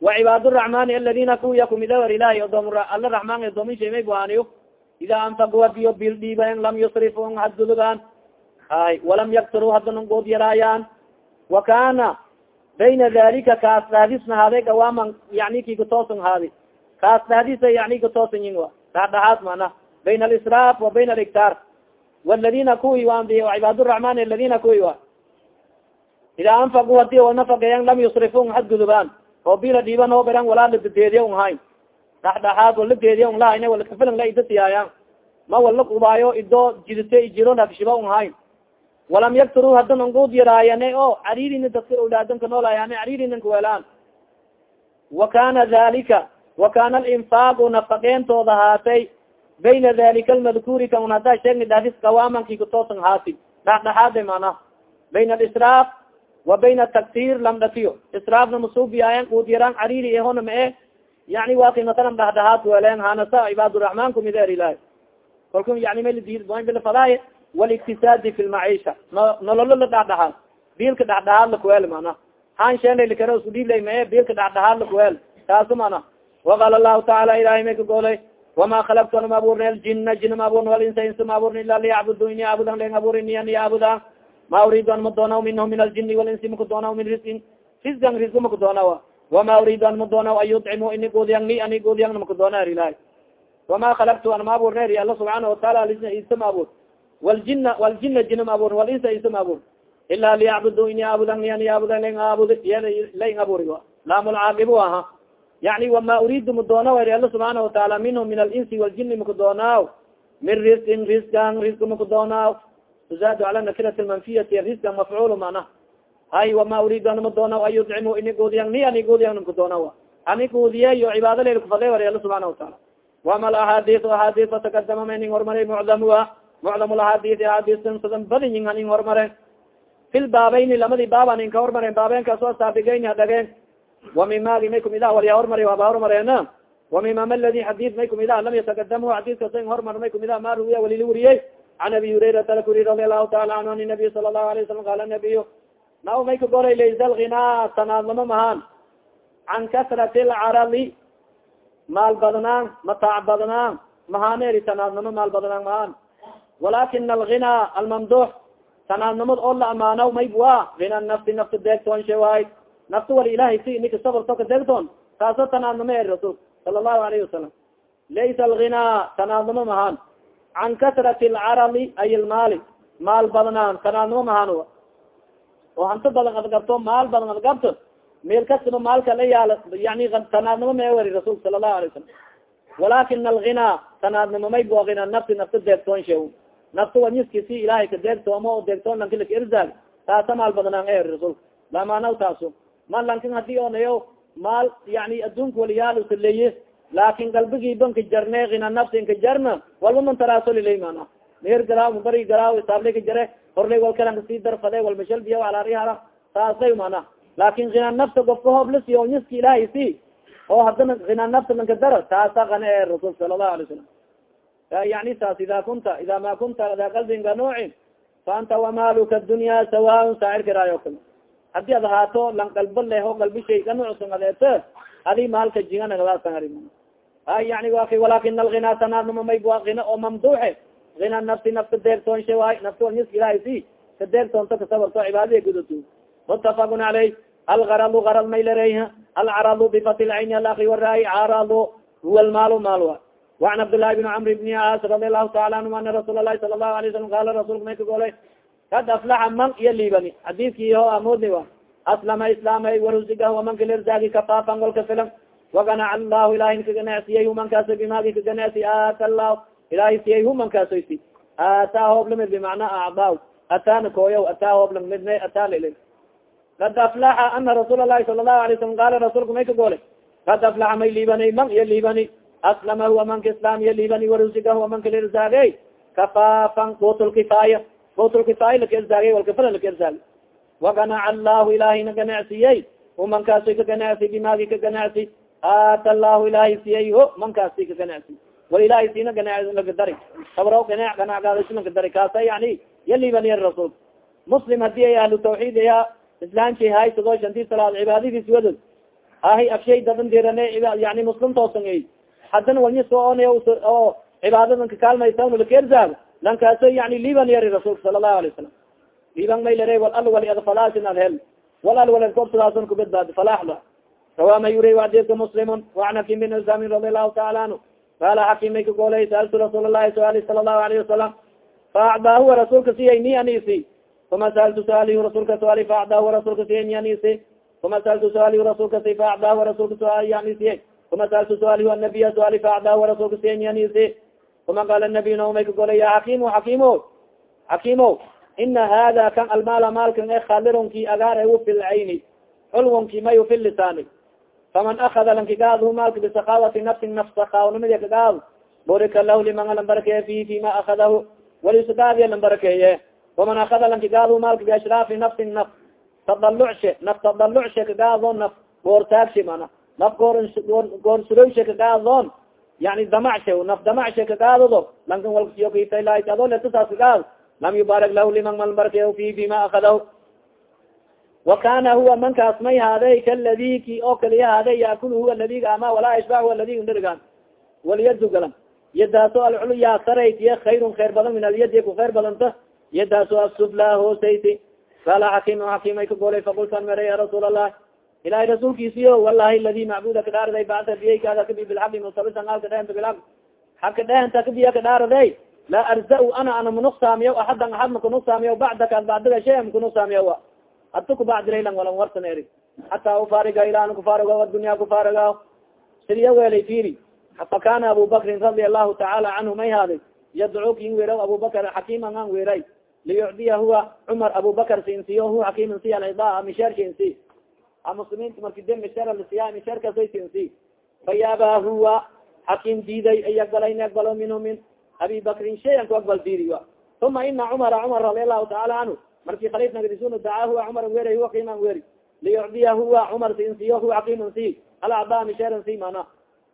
wa cibaad raحmani aladina kuwiya kumidawar ilahi odoom ala raحman adoomin sheemay buaniyo ida anfaqu hadiyo bil dhiibayan lam yusrifun hadgudugaan ay walam yaktiru hadana good yaraayaan wa kana bayna dalika kaas dhaadisna haade gawaaman yani ki katoosan haadi kaas dhaadisa yani katoosan yin dhaadhahaad mana bayna alisraaf wa bayna aliktaar wladina kuwi cibaad raحman aladina kuwi wa. Ida anfaqu hadi wanafaqeyan lam yusrifun hadgudubaan oo bila dhiiban oo beran walaa ladadeediya un hayn. Dhaxdhaxaad wala deediya un lahayn walakafilan la idasiyaayan ma wala kubaayo idoo jidite jiro nagshiba un hayn. Walam yakturu hadan angud yaraayane o cariirina dadka awlaadanka noolayaane cariirinan kawelaan wa kana dalika wa kana alinfaaqu nafaqeentooda haatay bayna dalika almadkuuri kan hadaa sheegni dhadis qawaamanki katoosan haati dhaxdhaxaade mana bayna alisraaf wa bayna taktir lamdhatiyo israafna masuubiyaayan kuud yaraan cariiri ehona ma e yani waa kay masalan dhaxdhaxaad weleen hanasa cibaaduraxmaan kumid er ilahi kalku yani malfadaay waliktisaadi fi lmaciisha nololo la dhaxdhaxaad biilka dhaxdhaxaad lakuweel mana han sheenalikara isku dhiiblay ma e biilka dhaxdhaxaad lakuweel taasu mana waqaala lahu tacaala ilahay may ka goolay wama kalaktu anama aburni aljina jina ma aburn walinsa insa ma aburni ila liyacbudu ini aabudan len aburini an yaabuda ma uridu an madoonaw minhu min aljini walinsi makadoonaw min riskin riskan riska makadoonawa wama uridu an madoonaw an yudcimu ini guudiyang ni ani guudiyang makadoona ilahi wama kalaktu anama aburni eri alla subxaana wataala isa ma abur waljina waljina jina ma aburn walinsa isa ma abur ila liyacbudu ini ni yani wama uridu madoonaw eri alla subxaana wataala minhu min alinsi waljini makadoonaw min riskin riskan riska makadoonaw tuzaad cala nakirat lmanfiyati riska mafcuul mana. Hay wama uridu an madoonaw an yudcimu ini guudiyang ni ani guudiyang makadoonaw ani guudiyeyo cibaada lel kufadle wari alla subxaana wataala wama alahaadis ahaadis fatakadama ma ning hormaray mucdamua mucdam lahaadis ahaadisan sadan badinyin hanin hormaren fi lbaabayni lamadi baaba ninka hormaren baabeenkaas oo saabigeyn hadhageen wamimagi may kumid ah walya hormari waaba hormareena wamimam aladi xadid may kumid ah lam yatakadamu xadidkas hormar may kumid ah ma ruwiya walili wuriyey can abi hurayrata lakuri radi allahu taala anhu an nabiy sala allahu alayه wasalam qala nabiy nao may ka goray laysa alghina sanaadnamo mahaan can kasrati alcarali maal badnaan mataac badnaan mahaaneri sanaadnamo maal badnaan mahaan walakina alghina almamdux sanaadnamod oo la amaanaw mayb wa hina nafsi nafta deegtoon she waay nafta wal ilahay si nika sabarto ka deegtoon taaso tanaadnamo eri rasul sala allahu alayhi wasalam laysa alghina tanaadnamo mahaan can kasrati alcarali ay ilmaali maal badnaan tanaadnamo mahaan oo hanto badan ad gabto maal badan ad gabto. Meel kastaba maalka la yaalla yani tanaadnimo ma weri rasulka sala allahu alay wasalam walakina alghina tanaadnimo may bo hina nafsi nafta deegtoon she nafta waniskisi ilahay ka deegtoomo deegtoon lankilak irzaag taasa maal badnaan eri rasulka lamaanaw taaso ma lankin haddii onayo maal yani adduunka waliyaalusaleeye laakin galbigii banka jarne hina nafsi inka jarna walba man taraasolilay mana meher garaaw mabari garaaw isaable ka jare horlay walkalan ka sii darfade walmashalbiya alaarihara saasay mana laakin hina nafta gofka hooblasi o niski ilaahay si. Oo hadana hina nafta lanka dara taasa kana e rasul sala allahu alay salam yani saas ida kunta ida ma kunta da qalbin ka nuucin fa anta wamaluka dunya sawaan saacirkaraayo kale haddii ad ahaato lan galbo leho galbi shayga nucsan adeete adi mahalka jiganagadasan ari ay yani wa kay walakin alghina sanarnamamay ina oo mamduuxe. Hina nafsi nafta deertoonshe waay naftaas ilahasi ka deertoonto kasabarto cibaadada gudato mutafaqun caleyh algaradu garad may alcaradu bifati lcayni alakri waraay caradu huwa almaalu maalwa waan cabdillaahi bn camr bni caas radi allahu taala anhu ana rasuul lahi sala lahu alay salam qala rasulka may ka kad aflaxa man iyo liibani. Xadiiskiiho amoodni a aslama islaamay warusiga amanka lirzaagi kafaafan walka filan waganaca allahu ilahi kaganacsiye humankaaso bimaagi kaganacsi aata lah ilahi siyey humankaasoysi ataa hoob la mid bimacnaa acdaaw ataana kooyaw ataa hoob lang midne ataal kad aflaxa ana rasuula lahi sala lahu alay salam qaala rasuulka may ka goole. Kad aflaxa may liibani man iyo liibani. Aslama hu amanka islaam iyo liibani warusiga amanka lirzaage kafaafan utulkifaaya qutlkifaaya lakairzaagey walkafala lakairzaagey waganaca allahu ilahina ganacsiyey hu mankaasoy ka ganacsi bimaagi ka ganacsi aata allahu ilahay siyey ho mankaasi ka ganacsi wal ilahay sina ganlagadari sabro gana ganacgaadaslangadari kaasa yani yaliban yar rasul muslim haddii ay ahlu tawxiid aya islaamki haysado shanti salaad cibaadadiis wadod ahi afshay dadan dirane yani muslim toosan ay. Haddana walnya soo on oo cibaadadan kakaalmaysalkerzaag lankaaso yani liban yari rasulka sala allahu alay wasalam liban may lare wal al wal adfalaasin alhel wal al wal korsadaasan kubadbaad falaaxda rawa ma yuri adika muslimun waan hakim bin isamin radi allahu taala anhu. Qala hakim may kagolay saaltu rasuul lahi suali sala allahu alayhi wasalam faacdaa huwa rasuulka siyay ni anisi uma saaltu suaalihu rasuulka suali faacdaa huwa rasuulka siyay ni anisi uma saaltu suaalihu rasuulka si faacdaa huwa rasuulka suali anisiye uma saaltu suaalihu anabiya suali faacdaa huwa rasuulka siyay ni anisi uma qaala nabiy na may kagolay ya xakimu xakimo xakimo ina hada kan almaala maalkan e khalironki agaar e fi lcayni xulwonki mayu fi lisaani faman akada lankagaadhu maalka bisakawati nafsin naf sakaawnimadi kagaad burika lah liman alan barakeeye fi fima akadahu walisgaadiya lan barakeeye waman akada lankagaadhu maalka biashraafi nafsin naf tadalucshe naf tadalucshe kagaadon naf goortaagshe mana naf goor goorsulowshe kagaadon yani damacshe naf damacshe kagaadado lankan walkasiyokitalahi ado letasaas kagaad lam yubaarak lah liman mal barakeeye fi fima akadahu wa kana huwa mankaas may haaday kaladi ki oo kaliya haaday yaakul huwa ladiga ama walaa huwa ladiga ndirigan walyadu galan yadaaso alculya saraytiye khayrun khayr badan min alyadi ku khayr badanta yadaaso asufla hoosayti qaala xakim xakim ay ka golay fakultan mere ya rasuul allah ilahay rasuulkiisiyo walahi ladi macbuda kadhaaraday bacda biyaykaada kabi bilxaqi musabisan alka dhehenta bilaq xaka dhehenta kabiya kadhaaraday la arza ana ana manuqsaamiya axadan axad makunuqsaamiya bacdaka bacdiga shay makunuqsaamiya hadta kubacdilaylan walan warsan eri hataa ufaariga ilaan kufaarigo adunya kufaariga sidiya weelay firi fakana abu bakrin radia allahu tacaala canhu may haaday yadcuk in weera abubakar xakiman an weeray liyucdiya huwa cumar abubakar siinsiyo hu xakiman si alida misheer muslimiinta marki de misheer lasiya misheerkasay siinsi fayaaba huwa xakim diiday ay aqbala in aqbalo minhu min abi bakrin shayan ku aqbal diri uma ina cumara cumar radia allahu tacaala canhu marki kalif nagrisun dacaa huwa cumar weri huwa kiman weri liyucdiya huwa cumar siinsiyo huwa xakiman si. Alacda misheeran si mana.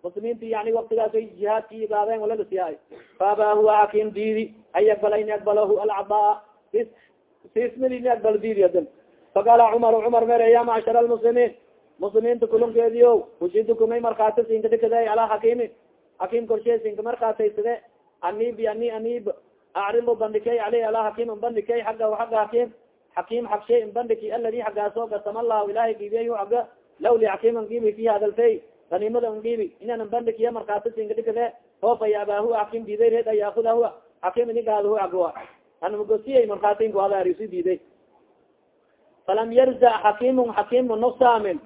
Muslimiinti yani waktigaas ay jihaadki gaadeen wala lasiyaay faaba huwa xakim diidi an yaqbala in aqbalahu alcada sismid in aqbal diidi adan faqala cumar cumar mere ya macshar almuslimiin muslimiinta kulunkeediyo ujidukumay markaati sinkadikada alaa xakimi xakim korshe sinka markaataysade anib ani anib acribo bandikay aleyh ala xakim bandikay agga agga xakim xakim xagshay bandiki aladi xaggaaso gasama allahu ilahay gibiya agga lawli xakiman gibi fi hadalfay ganimada ngibi inaan bandikiya markaati singadikade hoofaya abaahu xakim diiday reed an yaakuda huwa xakim inigaadhu agwa anmagosiyay markaatinkuhadaarisu diiday falam yarza xakimun xakimu nuqsaamin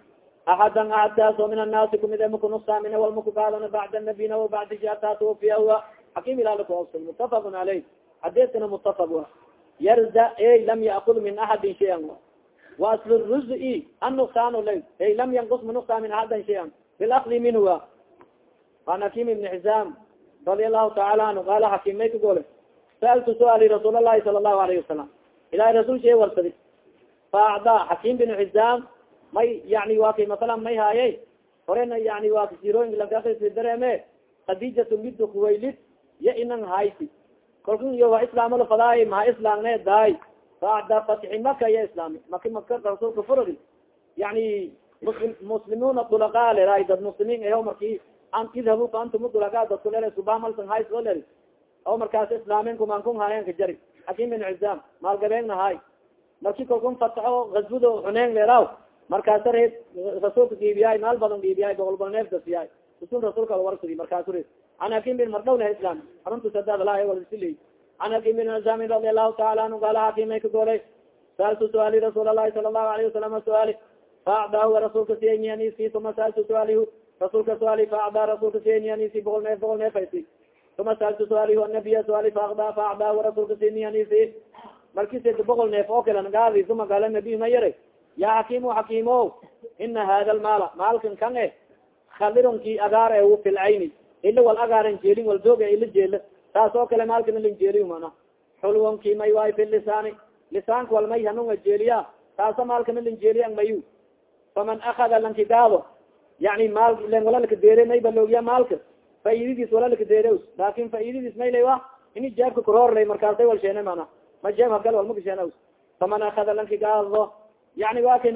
axadan axadkaaso min annaasi kumide maku nuqsaamin walmakukaadana bacda nabina wa bacdi jata tuwafiya huwa xakim ilaalikuobsay mutafaqun caleyh xadiskana mutafaq wa yarza ey lam yaakud min axadin shayan wa aslu ruzi annuqsaan la ey lam yanqus min axadan shayan bilakdi minhu an hakim ibni xizam radia allahu taala anhu qala xakim may ka gole saaltu suali rasuul allahi sala allahu alayhi wasalam ilahay rasul shee warsadi faacda xakim bin xizam may yani waa kay masalan may haaye horena yani waa kasirooyin dareeme khadijatu mido kuwaylid ya inan haysi kalkun iyo waa islaamala fadaay maha islaamne daay bacda fatxi maka ya islaami maki maka rasulka furadi yani muslimuna dulaqaa leray dad muslimiin aho marki an idhabu fa antum dulaqa dadku lere subamalsan hays o leri o markaas islaamin kuman kun haayen ka jari xakim bin cizam maalgabeegna haay marki kalkun fatxo gazwado xuneeng leeraw markaasa reed rasuulka giibiyaay maal badan giibiyaay boqol bol neef dasiyaay. Usul rasuulka warsadi markaasu reed an hakim bin mardhaw lah islam aruntu sadadlasil an hakim bin azamin radi allahu taala anhu qaala hakimay ka golay saaltu suaali rasuul allahi sala allahu alayhi wasalam suaali. Faacdaa rasuulka siyanisi uma saaltu suaalihu. Rasuulka suaali faacdaa rasuulka siyanisi boqol neef boqol neef aysi uma saaltu suaalihu anabiya suaali faacdaa faacdaa rasuulka siyanisi marki sid boqol neef oo kale nagaadi uma qaala nabiy ma yara ya xakimu xakimo ina hada lmaala maalkan kan e khalironki agaar e fi lcayni ila wal agaaran jeelin wal dooga ila jeela taas oo kale maalkana lan jeeliy mana. Xulwonki may waay fi lisaani lisaanka wal may hanunga jeeliya taasa maalkana lan jeeliya mayu. Faman akada lanki gaado yani maal len wala laka deere may baloogiya maalka faidadiis walalakadeerews laakin faidadiis maylay wa ini jeebka kurorlay markaasay wal sheene ma jeeb hagal walma kasheena faman akada lanki gaadado yani wa kay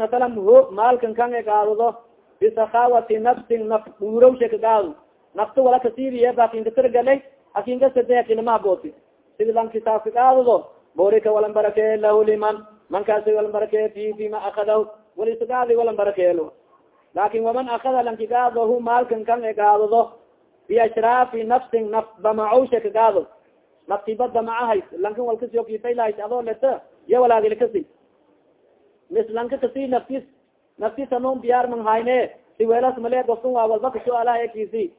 maalkan kan e gaadado bisakawati nafsin naf dhuurawsha ka gaado nafta wala kasiibiye bakinkatirgalay hakinkasatehakilamahabooti sidi lanki saas ka gaadado borika walan barakeye lahu liman mankaasi walan barakeye fi fima akadaw walisagaadi walan barakeelo laakin waman akada lanki maalkan kan e gaadado biashraafi nafsin naf damacowsha ka gaado naftiba damacahays lankan walkasio kifaylahays adoo leta iyo walaagilakasi mis lanka kasi naftis naftis anun diyaar hayne. Si weelas male gofkan waa walba kasuaalaha ekisi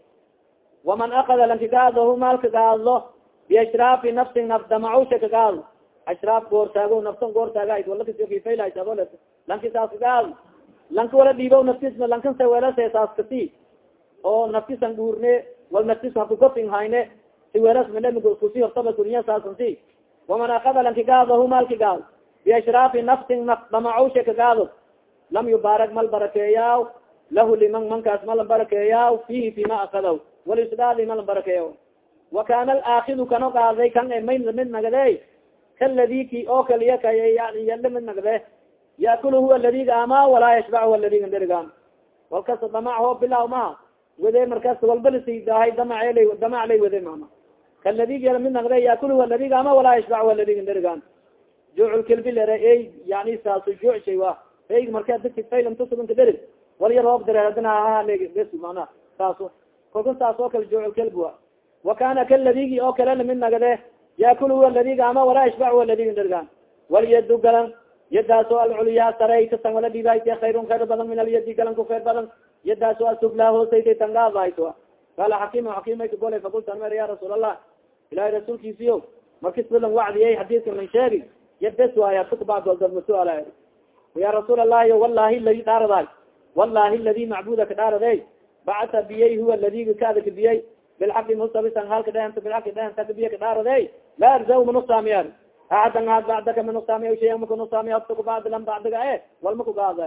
waman akada lanki gaado hu maalka gaado biashraafi nafsin naf damacowsha ka gaado ashraaf goortaago naftan goortaaga walakasio kifaylahays adoo leta lanki saas ka gaado lanka wala dhiibo naftisna lankan sa weelase saas kasi oo naftisan guurne wal naftis hakugofin hayne si weelas malekusi hortaba kuriya saasansi waman akada lanki gaado hu maalki gaado biashraafi nafsin naf damacowsha ka gaado lam yubaarak mal barakeeyaw lahu liman mankaas mala barakeeyaw fihi fima akadaw walisdaadi mala barakeeya wa kana alaakidu kano gaaday kan may mid nagde kaladi oo kaliya kayala mid nagde yaakul huwa ladiga ama walaa yashbac huwa ladiga derigan walkasa damac hoo bilaw maha. Wede markaas walbalisidahay damacl damac lay wede mana kaladig yala mid nagde yaakul huwa ladiga ama walaa yashbac huwa ladiga derigan juuculkelbi lere ey yani saasu juuc shay wa eyg marka dadki faylamtusubanka derig wal yar hoob dare hadina bes mana saaso kolka saas oo kale juuculkelbi wa kana kaladigi oo kalena mid nagde yaakul huwa ladiga ama walaa yashbac huwa ladiga derigan walyadu galan yadaasoo alculyaa sarayta tan wala dhibaayta khayrun khayr badan min alyadi galan ku khayr badan yadaasoo asuflaa hoosaytay tangaadayto qaala xakim xakimay kagolay fakulta mer ya rasuul allah ilahay rasuulkiisiyo marki silan wacdiyay xadiidka man sheegi yabes waaya tukbacdoldarmasuala ya rasuul allahi wallahi ladi dhaaraday wallahi ladi macbuda ka dhaarade bacata biyay huwa ladiga kaadaka biyay bilxaqi mustabisan halka dhehenta bilxaqi dhehenta biya ka dhaarade laa arza manusaamiyar ahadan had bacdaka manusaamiya shaya makunusaamiya abtaku bacdilan bacdiga e walma kugaada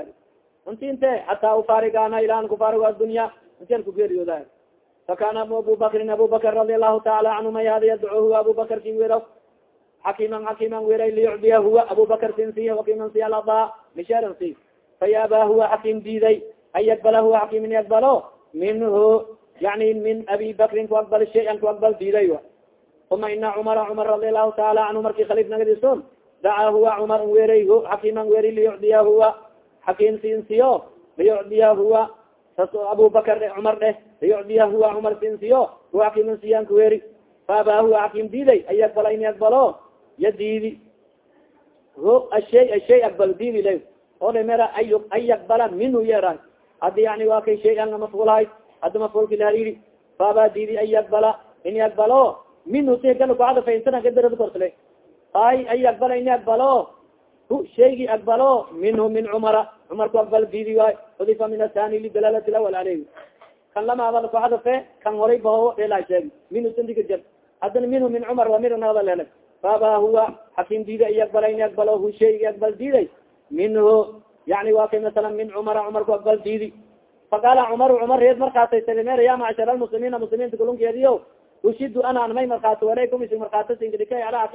inti inte hataa ufaarigana ilaan kufaarigo addunya inten kugeeriyooda fakana abu bakrin abu bakr radi allahu taala canhu may hada yadcuhu abu bakr kin weraw xakiman xakiman weray liyucdiya huwa abu bakr sin siya wakiman siya lada misharan si fayaaba huwa xakim diiday an yakbala huwa xakim in yakbalo minhu yani min abi bakrin ku akbal shayan ku akbal diiday uma ina cumara cumar radi allahu taala canhu marki khaliif nagadisun dacaa huwa cumar weeray xakiman weeri liyucdiya huwa xakim sin siyo liyucdiya huwa abu bakr cumar dheh liyucdiya huwa cumar sin siyo. Huwa xakiman siyan ka weeri faaba huwa xakim diiday an yakbala in yakbalo ya diidi ashay ashay akbal diidi la o mera ay an yakbala minhu yeera haddi yani waa kay shay anga mafulhay hadda mafulki lahariri faaba diidi an yakbala in yakbalo minhu sigala kuada faintana gadarad korsle ay an yakbala in yakbalo hu shaygi akbalo minhu min cumara cumar ku akbal diidi waay. Udifa min athani lidalaalati lawal aleyh kan lamaabal kuxadafe kan horay bao dhela sheegi. Minhu sandiga jer haddana minhu min cumar waa mir nagda lele faaba huwa xakim diida in yakbala in yakbalo hu shaygi akbal diiday minhu yani waa kay masalan min cumara cumar ku diidi faqaala cumar cumar reed markaasay salimeer ya macshar almuslimiina muslimiinta kulunkeediyo ushidu ana an may markaato walaykum isig markaato singidhikay ala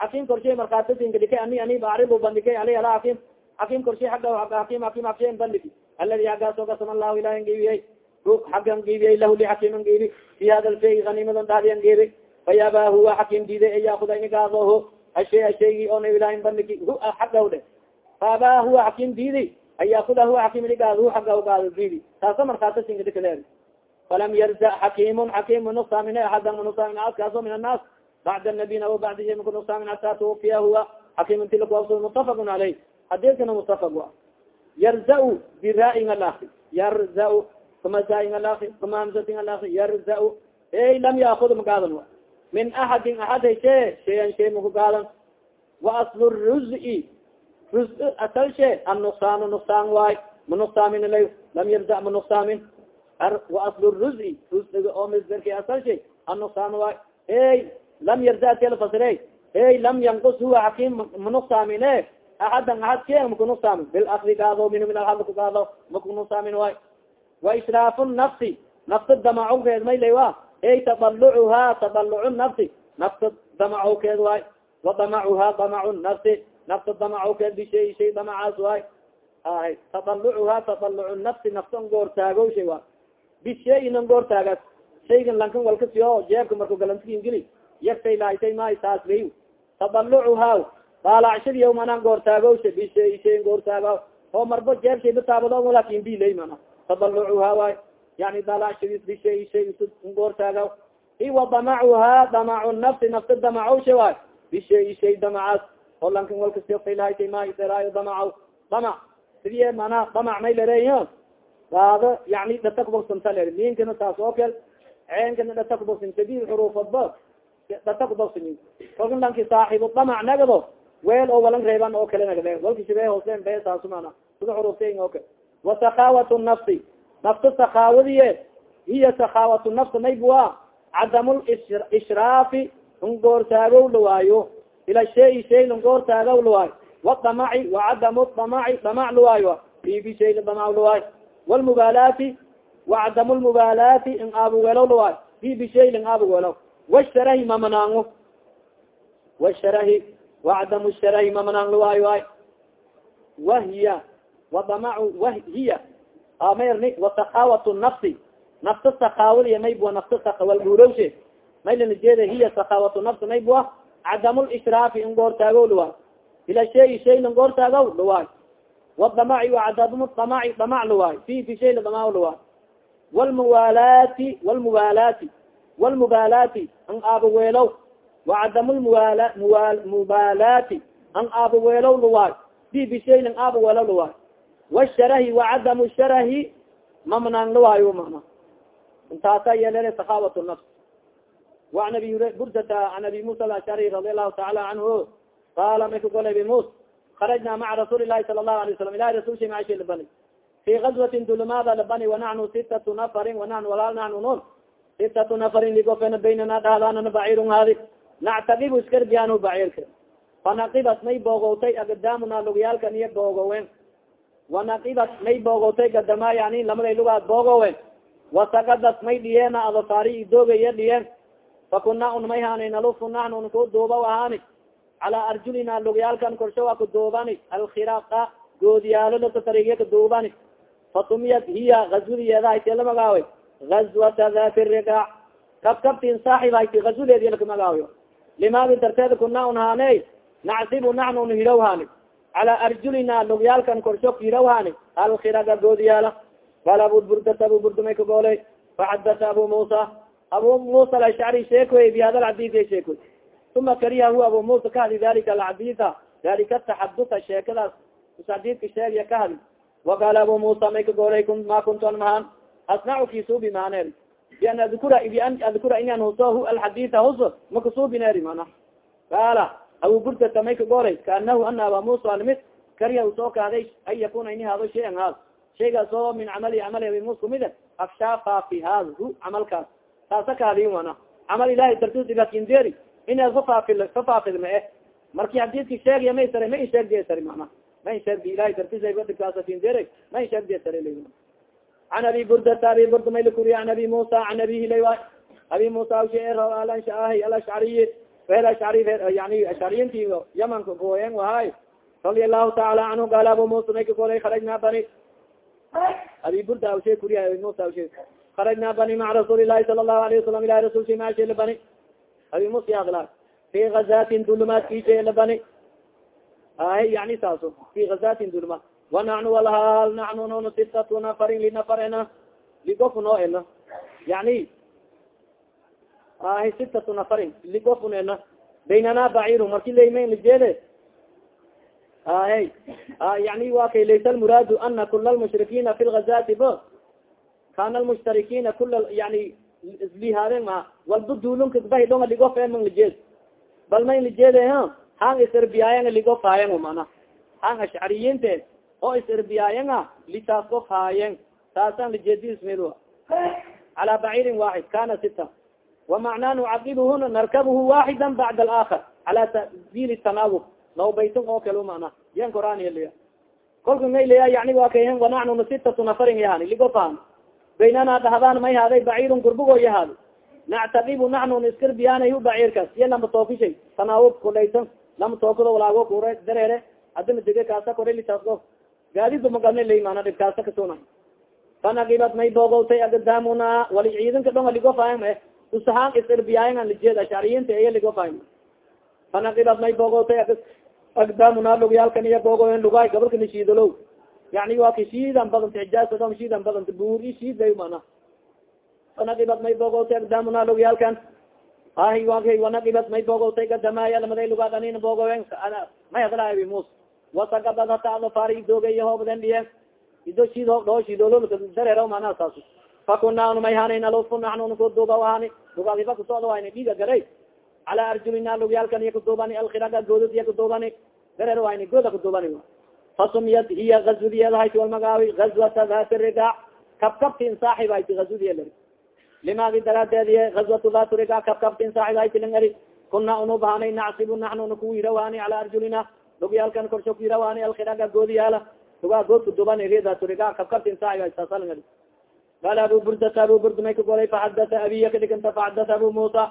xakim korshay markaato singidhikay ani ani bacribu bandhikay ali ala xakim xakim korshay agga hakim hakim hakshayn bandhigi aladi hagaaso kasama allahu ilahi giibiyey. Xaggan giibiyey lahu lixakiman giibi. Fi hada lfey ganimadan dhadiyan giibi. Fayaaba huwa xakim diiday an yaakuda inigaadoho ashay ashaygi ilahin bandhigi hu xaggaw dhe faaba huwa xakim diidi. An yaakuda huwa xakim inigaad hu xagga gaado diidi. Taasa markaato singidhikaleer falam yarza xakimun xakim manusaamin axada manusaamin askaaso min annaas bacda nabiyna o bacdihi makunusaamin hataa tuwafiya huwa lakuabso mutafaqun caleyh xadiidkana mutafaq wa yarza biraain alaki yarza kuma zaain alaki kuma hamzatin alaki yarza ey lam yaakud magaadan wa min axadin axad hayshe shayan shay maku gaadan wa aslu ruzi ruz asal she annuqsaanu nuqsaan waay manuqsaamin lay lam yarza manuqsaamin waaslu ruzi rusdiga oo misdarki asal shay annuqsaan waay ey lam yarza telfasire ey lam yanqus huwa xakim manuqsaamine axadan axad ke makunuqsaamin bilakdi gaado min alxad ku gaado makunuqsaamin waay wa israafu nafsi nafta damacunkeed may lay wa ey tabalucuha tabalucu nafsi nafta damacowkeed waay wadamacuha damacu nafsi nafta damacowkeed bishay shay damacaas waay ay tabalucuha tabalucu nafsi nafta ngoortaago shay waa bishayin ngoortaagas shaygan lankan walkasiyo jeebka marku galantigingili yagsay lahaysay maay taas lay tabalucuha daalacshadiya mana ngoortaagowsha bishay shay ngoortaaga oo marbo jeebshay bataabado walakin bilay mana waay yani daalacshadis bishay shay ngoortaaga iwa damacuha damacu nafsi nafta damacowsha waay bishay shay damacaas oo lankan walkasiyo faylahaysay maay seraayo damacaw damac sidiye mana damac may lareeyo daado yani dhata kubogsanta le ninkana saas oo kale ceenkana dhata kubogsan sadid xuruufadba kalkan lanki saaxibu damac nagado weel oo walan reeban oo kale nagde walka shibee hooseen be saasu mana sida xuruuftayn oo kale. Wa sakhaawat nafsi. Nafta sakhaawadiye hiya sakhaawat nafsi maybua cadamul ishraafi ngoortaagow lawaayo ila shay shay ngoortaagaw lawaayo wadamaci wacadamu damaci damac lawaayo ibi shay damac lawaayo wlmubaalaati wacadamu lmubaalaati in aabuwelow lawaayo ibi shay ling aabuwelow washarahi mamanaango washarahi wacdamu sharahi mamanaan lawaayo waay wahiya wadamacu wahiya amerni wasakhaawat nafsi nafta sakhaawadiya maybua nafta walguurowshe maylana jeeda hiya sakhaawat nafsi maybua cadam lishraafi in goortaagow lawaayo ila shay shay lang goortaagaw lawaayo wadamaci wacadamu damaci damac lawaayo fi fi shay ladamaw lawaayo wlmuwaalaati wlmubaalaati wlmubaalaati an aabaweelow muwa mubaalaati an aabaweelow lawaayo fi fi shay lang aabaweelow lawaayo washarahi wacadamu sharahi mamnaan lawaayo mana intaasa yeelele sakhaawat nafs وan abi burdata an abi musa alashari radi allahu taala canhu qala may kagol abi mus karajna maca rasuuli lahi sala lahu alay salam ilahi rasulsha maasha labani fi gazwatin dulumaada labani wanaxnu sitatu nafarin wanaxnu walaal naxnu nun sitatu nafarin ligofena baynana dhahdaanana bacirun haadi nactagibu iskarbiyaanu bacirka fanaqibat may boogowtay agadaamuna lugyaalkan iyo boogowen wanaqibat may boogowtay gadama yani lamaday lugaad boogowen wasakadat may dhiyeena adofaari idoogayo dhiyeen fakuna un haani nalufu naxnu un ku duuba ahaani calaa arjulina lugyaalkan korsho waa kuduubani alkhiraqa goodiyaalo latatarigiya kaduubani fatumiyat hiya gazwadiyeeda gazwata dati rigac kabkabtin saaxib hayti gazwadeedi laka magaawayo limaadi darteeda kuna un haane nacsibu naxnu un hirow haani calaa arjulina lugyaalkan korsho hirow haani alkhiraga goodiyaala qala abu burdata abu burda may kagooley faxadata abu musa abu musa alashcari sheekoy bi hada lcadid sheekoy uma karihahu abu musa kahadi dalika alcadida dalika taxaduta sheekadaas xadidka sheegya kahadi waqala abu musa may kagoolay ma kuntu an mahaan asnacu kisuubi maaneer bian adkura adkura inan huso hu alxadida huso makasuubineeri mana qaala abu burdata may kagoolay kaanahu ana aba musa almid kariha u soo kahday an yakuna ini hado shayan haad shaygaas oo min camali camal abi mus kumid afshaafa fi hadu camalkaas taasa kaadi wana camal ilahay dartus ilakindeeri inaad fafaafi fafaafid ma eh marki xadiidka sheegaya may sare ma in sheegdiya sare mana ma in sheegdi ilahay dartisakaasa ma in sheegdiya sare an abi burdata abi burda may lakuriya an abi musa an abihi la abi musa alashaahi alashcariyi reer ashcari yani ashcariyinti yamanka gooyen wahay radia allahu taala canhu qaala abu musa may kakolay kharajna bani abi burda awshe kuriya abi musa awshe karajna bani maca rasuuli lahi sala lahu alayه wasalam ilahi rasulsi maashela bani abi musa adla fi gazatin dulumaat kisheela bani ahy yani saaso fi gazatin dulumaat walhaal naxnu nono sitatu nafarin linafarena ligof noo ena yani ahy sitatu nafarin ligof ena baynana baciru marki layma lijeede ahy yani wa kay laysa lmuraadu ana kula lmushrikina fi lgazati bo kana lmushtarikina kula yani islihaadeen ma walba duulunka bahi dhonga ligofen mang lijeed bal mang lijeede ha hang isirbiyaayanga ligof haayen mana hang ashcariyinte oo isirbiyaayanga litaas gof haayen taasan lijeedismid calaa baciirin waaxid kana sita. Wamacnaa nucaqibuhuna narkabuhu waaxida bacda alaakhar cala tabil tanawub lawbaytun oo kale mana. Yan koraanliya kolka mayleya yani waa kay wanaxnu sitatu nafarin yahan ligof haan baynana dhahdaan may haaday baciirun gurbugo yahaad nactaqibu naxnu iskirbiyaanahu baciirkaas iyo lama tookishay tanaawub kudhaysan lama tookado walaago kure dareere hadina dige kaasa korelitaasgo gaadidu magabna laymana dhibkaasa kasuna fanakibat may boogowtay agdaamuna wali ciidanka dhong aligofaam e usahaan isirbiyaayan lijeed ashcariyinta eya ligofaam fanakibat may boogowtay agdaamuna lugyaalkan iya boogoyen lugaay gabalka nishiidalow yani waa ka shiidan badanta xijaasado shiidan badanta buur i shiidlay mana. Fanakibat may boogowtay agdaamuna lugyaalkan ahi wa wanakibat may boogowtay gadamaaya lamaday lugaadhanin boogoyen may hadlaabi mus wasagabad hata adafari doogeya hoobden dhiye ido shid hoob dhoo shidolol dareero manaa saas fakuna may hanin alufu naxnu kuduuba hani lugaadiba kusocda wayna dhiiga garay cala arjulina lugyaalkan iya kuduubani alkhiraga goodod iya kuduubani dareer wayna gooda kuduubani fasumiyat hiya gazudiyada hayti walmagaawi gazwata dati rigac kabkabtin saaxib hayti gazudiya lari limaagi daraadeediye gazwatu dati rigac kabkabtin saaxib hayti lang eri kuna unubahanay nacsibu naxnu nakuwirawani cala arjulina lugyaalkan korsho kuyirawani alkhiraga goodiyaala lugaa good kuduubani ridatu rigac kabkabtin saaxib hayti saasa lang eri qal abu burdata abu burd may kagolay faxadata abiya kadhiganta faxadata abu musa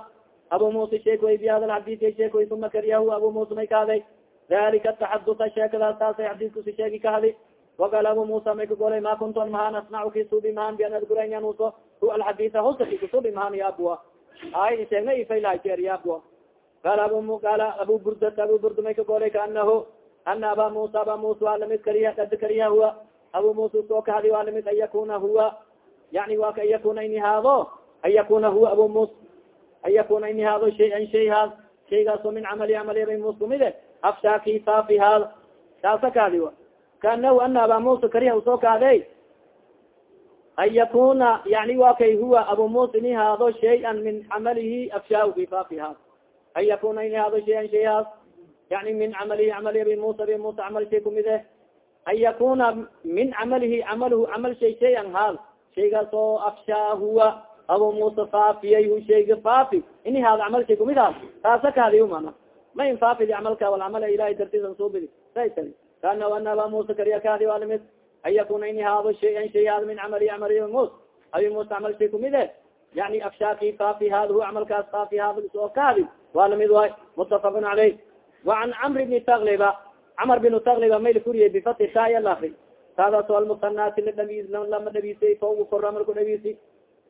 abu musa sheek way bi hada xadis sheek way uma kariyahu abu musa may kahday dalika taxadusa sheekadaas taasay xadiiskusi sheegi kahadi waqal abu musa may kagolay ma kuntu mahaan asnacu ki subi mahan bian adguraynyanuso hu alxadisa husaki kusubi mahan yaabua ay sheegna ifaylahajeeryaabua qal abu qala abu burdata abu burd may kagolay kaanahu ana aba musa aba musa waa la mid kariya kad kariya huwa abu musa soo kahadi waa la mid an yakuna huwa yani wa ka an yakuna ini haado an yakuna huwa abu mus an yakuna ini haado shayan shay haad shaygaaso min camali camali abi mus kumide afshaaki faafi haad taasa kaadi a kaanahu ana aba musa kariha u soo kaade an yakuna yani wa kay huwa abu mus ini haado shayan min camalihi haad an yakuna ini haado shayan shay haad yani min camalihi camali abi musa abi musa camal shay kumide an yakuna min camalihi camalhu camal shay shayan haad shaygaas oo afshaa huwa abu musa faafiyay hu shayga faafi ini haada camal shay kumid haad taasa kaadi mana ma in faafidi camalka walcamal ilahay dartiisan suubidi saysani kana ana aba musa kariya kaadi waa limid an yakuna ini haado shayan shay haad min camali camali abi mus abi musa camal shay kumide yani afshaaki faafi haad hu camalkaas faafi haad oo kaadi waa la mid waay. Mutafaqun caleyh wacan camr bni tagliba camar binu tagliba mayl bifati taaya lafri taadaasoo almusanaati ladhabi lama dhabiisay fawgu kora marku dhabiisi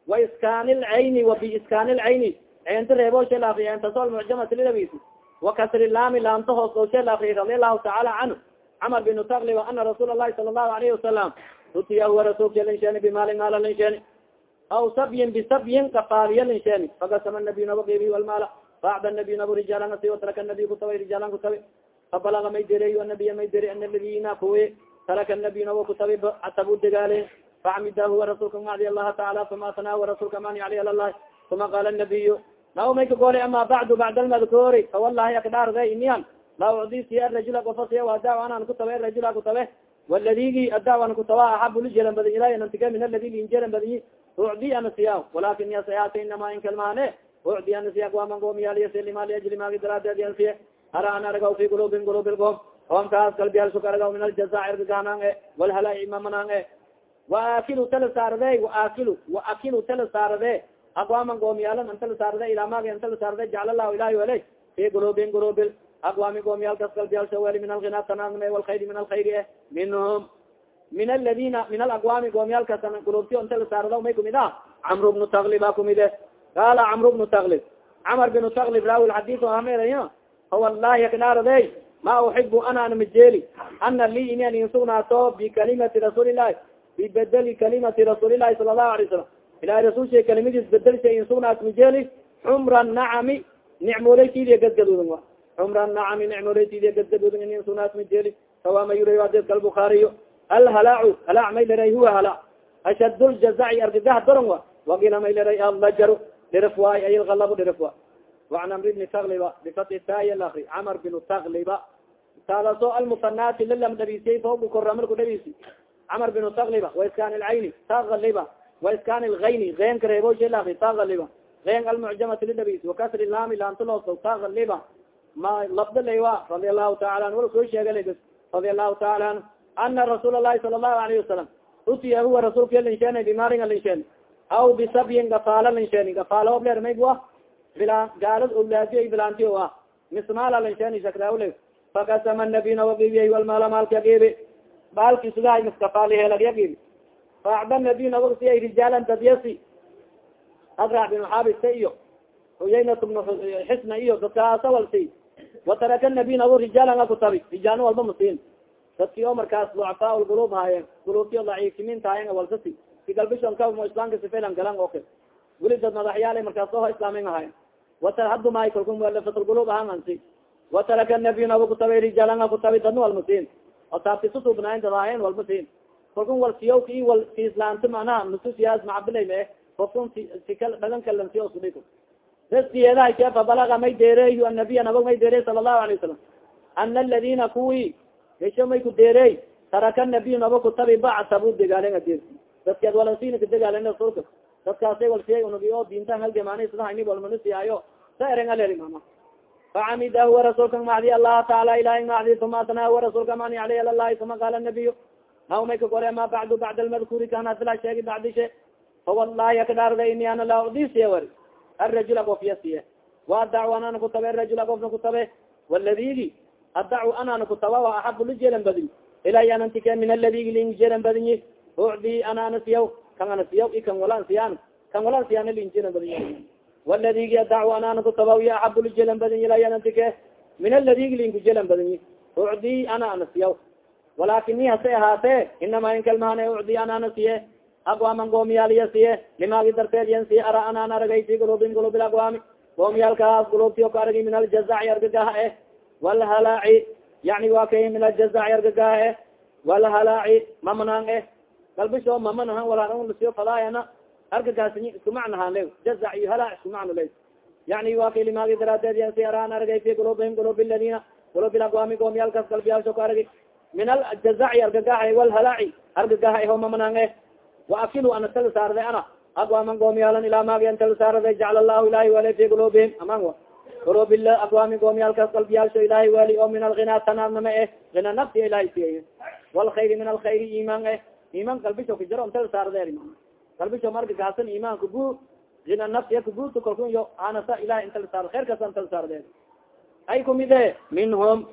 wa iskaani lcayni wa biiskaani lcayni enta reebooshe laafri entaso almucjamati lidhabiisi wa kasri laami laamta hoos ooshe laafri radi allahu tacaala canhu camar binu tagliba ana rasuul lahi sala allahu alayhi wasalam utiya huwa rasuulka linsheeni bimaalin maala linsheeni aw sabyin bisabyin kafaariya linsheeni fagasama nabiy naba geebi faacda nabiy nabu rijaalan asi wataraka nabiy kutabay rijaalan kutabi fabalaga may dereey anabiya may dere ana ladina kuwe taraka nabiy nabo kutabi atabu degaale facamida huwa rasuulka macdi allaha taala fama sanaa rasuulka mani aleyh alalah uma qaala nabiyu naw may kagoolay ama bacdu bacd almadkuuri fawalahi akdhaarde inian la ucdisiya rajula kofasiya wadaw anan kutabe rajula kutabe waladigi adawan kutaba axabu lijelan badin ilahi nantige min aladigi injelan badinyi ucdi ana siya walakin yasayata inama in kalmaane ucdi ana siya kuamangomiyaliyaslimaa liajli maagi daraadeed an siye ara an aragaw fi qulubin qulub lqom omkaas kalbiyalsuk aragaw min aljazair gaganang e walhalai mamanang e waakilu tala saarade waakilu waakilu tala saarade aqwaman goomiyaalan antala saarade ilamaag antala saarade jacla lahu ilahi wele fi qulubin qulubil aqwami goomiyaalkas kalbiyalsa weli min alghina taname walkhayri min alkhayri e. Minhum min aladina min alaqwami goomiyaalkas qulubti antala saarada may kumid ah camru bnu tagliba kumide qaala camru bnu taglib camar binu taglib raawi lxadis ameedayo fawalahi aknaarade ma uxibu anaan majeli ana li ini an insugnaato bikalimati rasuulilahi bibedeli kalimati rasuulilahi sala lahu alay salam ilahi rasulsha kalimadiis bedelsa insugnaat majeli xumra nacami nicmooleytiidiya gadgadudan a xumra nacami nicmooleytiidiya gadgadudan in insugnaat majeli sawama yura adedka albukaariyo alhalaacu halaac may leray huwa hala ashad ljazaci argagaha doron wa wagila may leray allajaru dhirif waay ay lgalabo dhirif wa وan amr bni tagliba bifati taaya lakri camar bin tagliba taadaso almusanaati lalam dhabisiyey foogu kora marku dhabisi camar bin tagliba waiskan lcayni tagaliba waiskan lgayni enka reeboshe lakri tagaliba en almucjamati lidhabisi wakasri laami laantolooso tagaliba ma labda laywa radi allahu taala an wal soo sheega lagas radi allahu taala anhu ana rasuul alahi sala allahu alayhi wasalam utiya huwa rasuulka linsheena bimaaringa linsheena aw bisabyin gafaala lansheni gafaala obler maybua bilaan gaalad olaadiyo bilaantiyo ah mismaala lansheni shakraawle fakasama nabiy nawagibiy walmaala maalka yagibi baalki sugahay misgafaali helag yagibi faacda nabiy nawagsiya rijaalan dadyasi adrac bin xaabista iyo. Huyaynat bnu xisna iyo. Dadkaasawalsi wataraka nabiy nawo rijaalan a kutabi rijaalna walba masiin dadki oo markaas ducafaa lgulub haayeen gulubtiyo daciifimiin taayen walsasi si galbishon ka islaamka sifelan galan oke weli dad madaxyaala markaas oho islaamin ahayen watar hadumay kalku mualafatulgulub ahaan ansi wataraka nabiy nawo kutabay rijaalan a kutabi dadna wal masiin oo taabti susubnaayen dad ahayen walma siin kalkun wal siyaw wal si islaamti manaha nususiyaas macabdilay ma eh kofkun sika dhagan kalansiyo sudhik reskiyeedahay kefa balaga may deerey anabiya nabag may deerey sala allahu alay wasalam ana aladina kuwi hesho may ku deerey taraka nabiy naba kutabi bactabu degaalen adeersi dadkeed walasina kadegaalen rasulka dadkaasay walsiyay unugi oo diintan halgamaana sidahani walmanusiyaayo sa eren aleri mama. Facamida huwa rasuulka macdi allah taala ilahi macdi uma atnaa huwa rasuulka mani aleyh alalahi uma qaala nabiyu naw may ka gore ama bacdu bacd almadkuuri kana sila sheegi bacdishe fawalahi akadhaarda ini ana la udisiye wari. Arajula gofya siye waadacu anana kutabe arajula gofna kutabe waladigi adacu anana kutaba wa axabu lijeelan badin. Ilay anantike min aladigi linjeelan badinyi ucdi anana siyaw kan ana siyaw i kan walaan siyaan kan walaan siyaana linjeelan badinyi waladigi adacu anana kutaba ya axabu lijeelan badinyi ilay anantike min aladigi linkujeelan badinyi. Ucdi ana ana siyaw walakini hase. Ahaatee inama inkalmahane ucdi anana siye agwaman goomiyaalya siye. Limaagi darteed yan siye. Ara anaan aragay fi gulubin gulubil agwaami goomiyaalkaas gulubtiyo ka aragi min aljazaci argagaha eh walhalaaci yani wa kay min aljazaci argagaha eh walhalaaci mamanaan eh galbisho mamanahan walaalasiyo fadaayana argagaas isku macnahaan le jazac iyo halaac isku macno le yani wa kay limaagi daraadeed yan siye ara an aragay fi gulubihim gulubi ladina. Gulubil agwaami goomiyaalkaas galbiyaalsho ka aragi. Min aljazaci argagaha walhalaaci argagaha eho mamanaan eh. Waakilu ana tal saarday ana. Agwaman goomiyaalan ilaa maagi an tal saarday jacl lahu ilahi wali fi gulubihim. Aman wa. Gulub agwami goomiyaalkaas qalbiyaalsho ilahi wali oo min alghina tanaadnama eh. Hina nafsi ilahi siya walkhayri min alkhayri iman eh iman qalbisho kajaro on tal saardeer qalbisho marka kaasan iman kagu hina nafsiya kaguto kalkun yo anasa ilahi intal saar khair kas an tal saardeer ay kumide minhum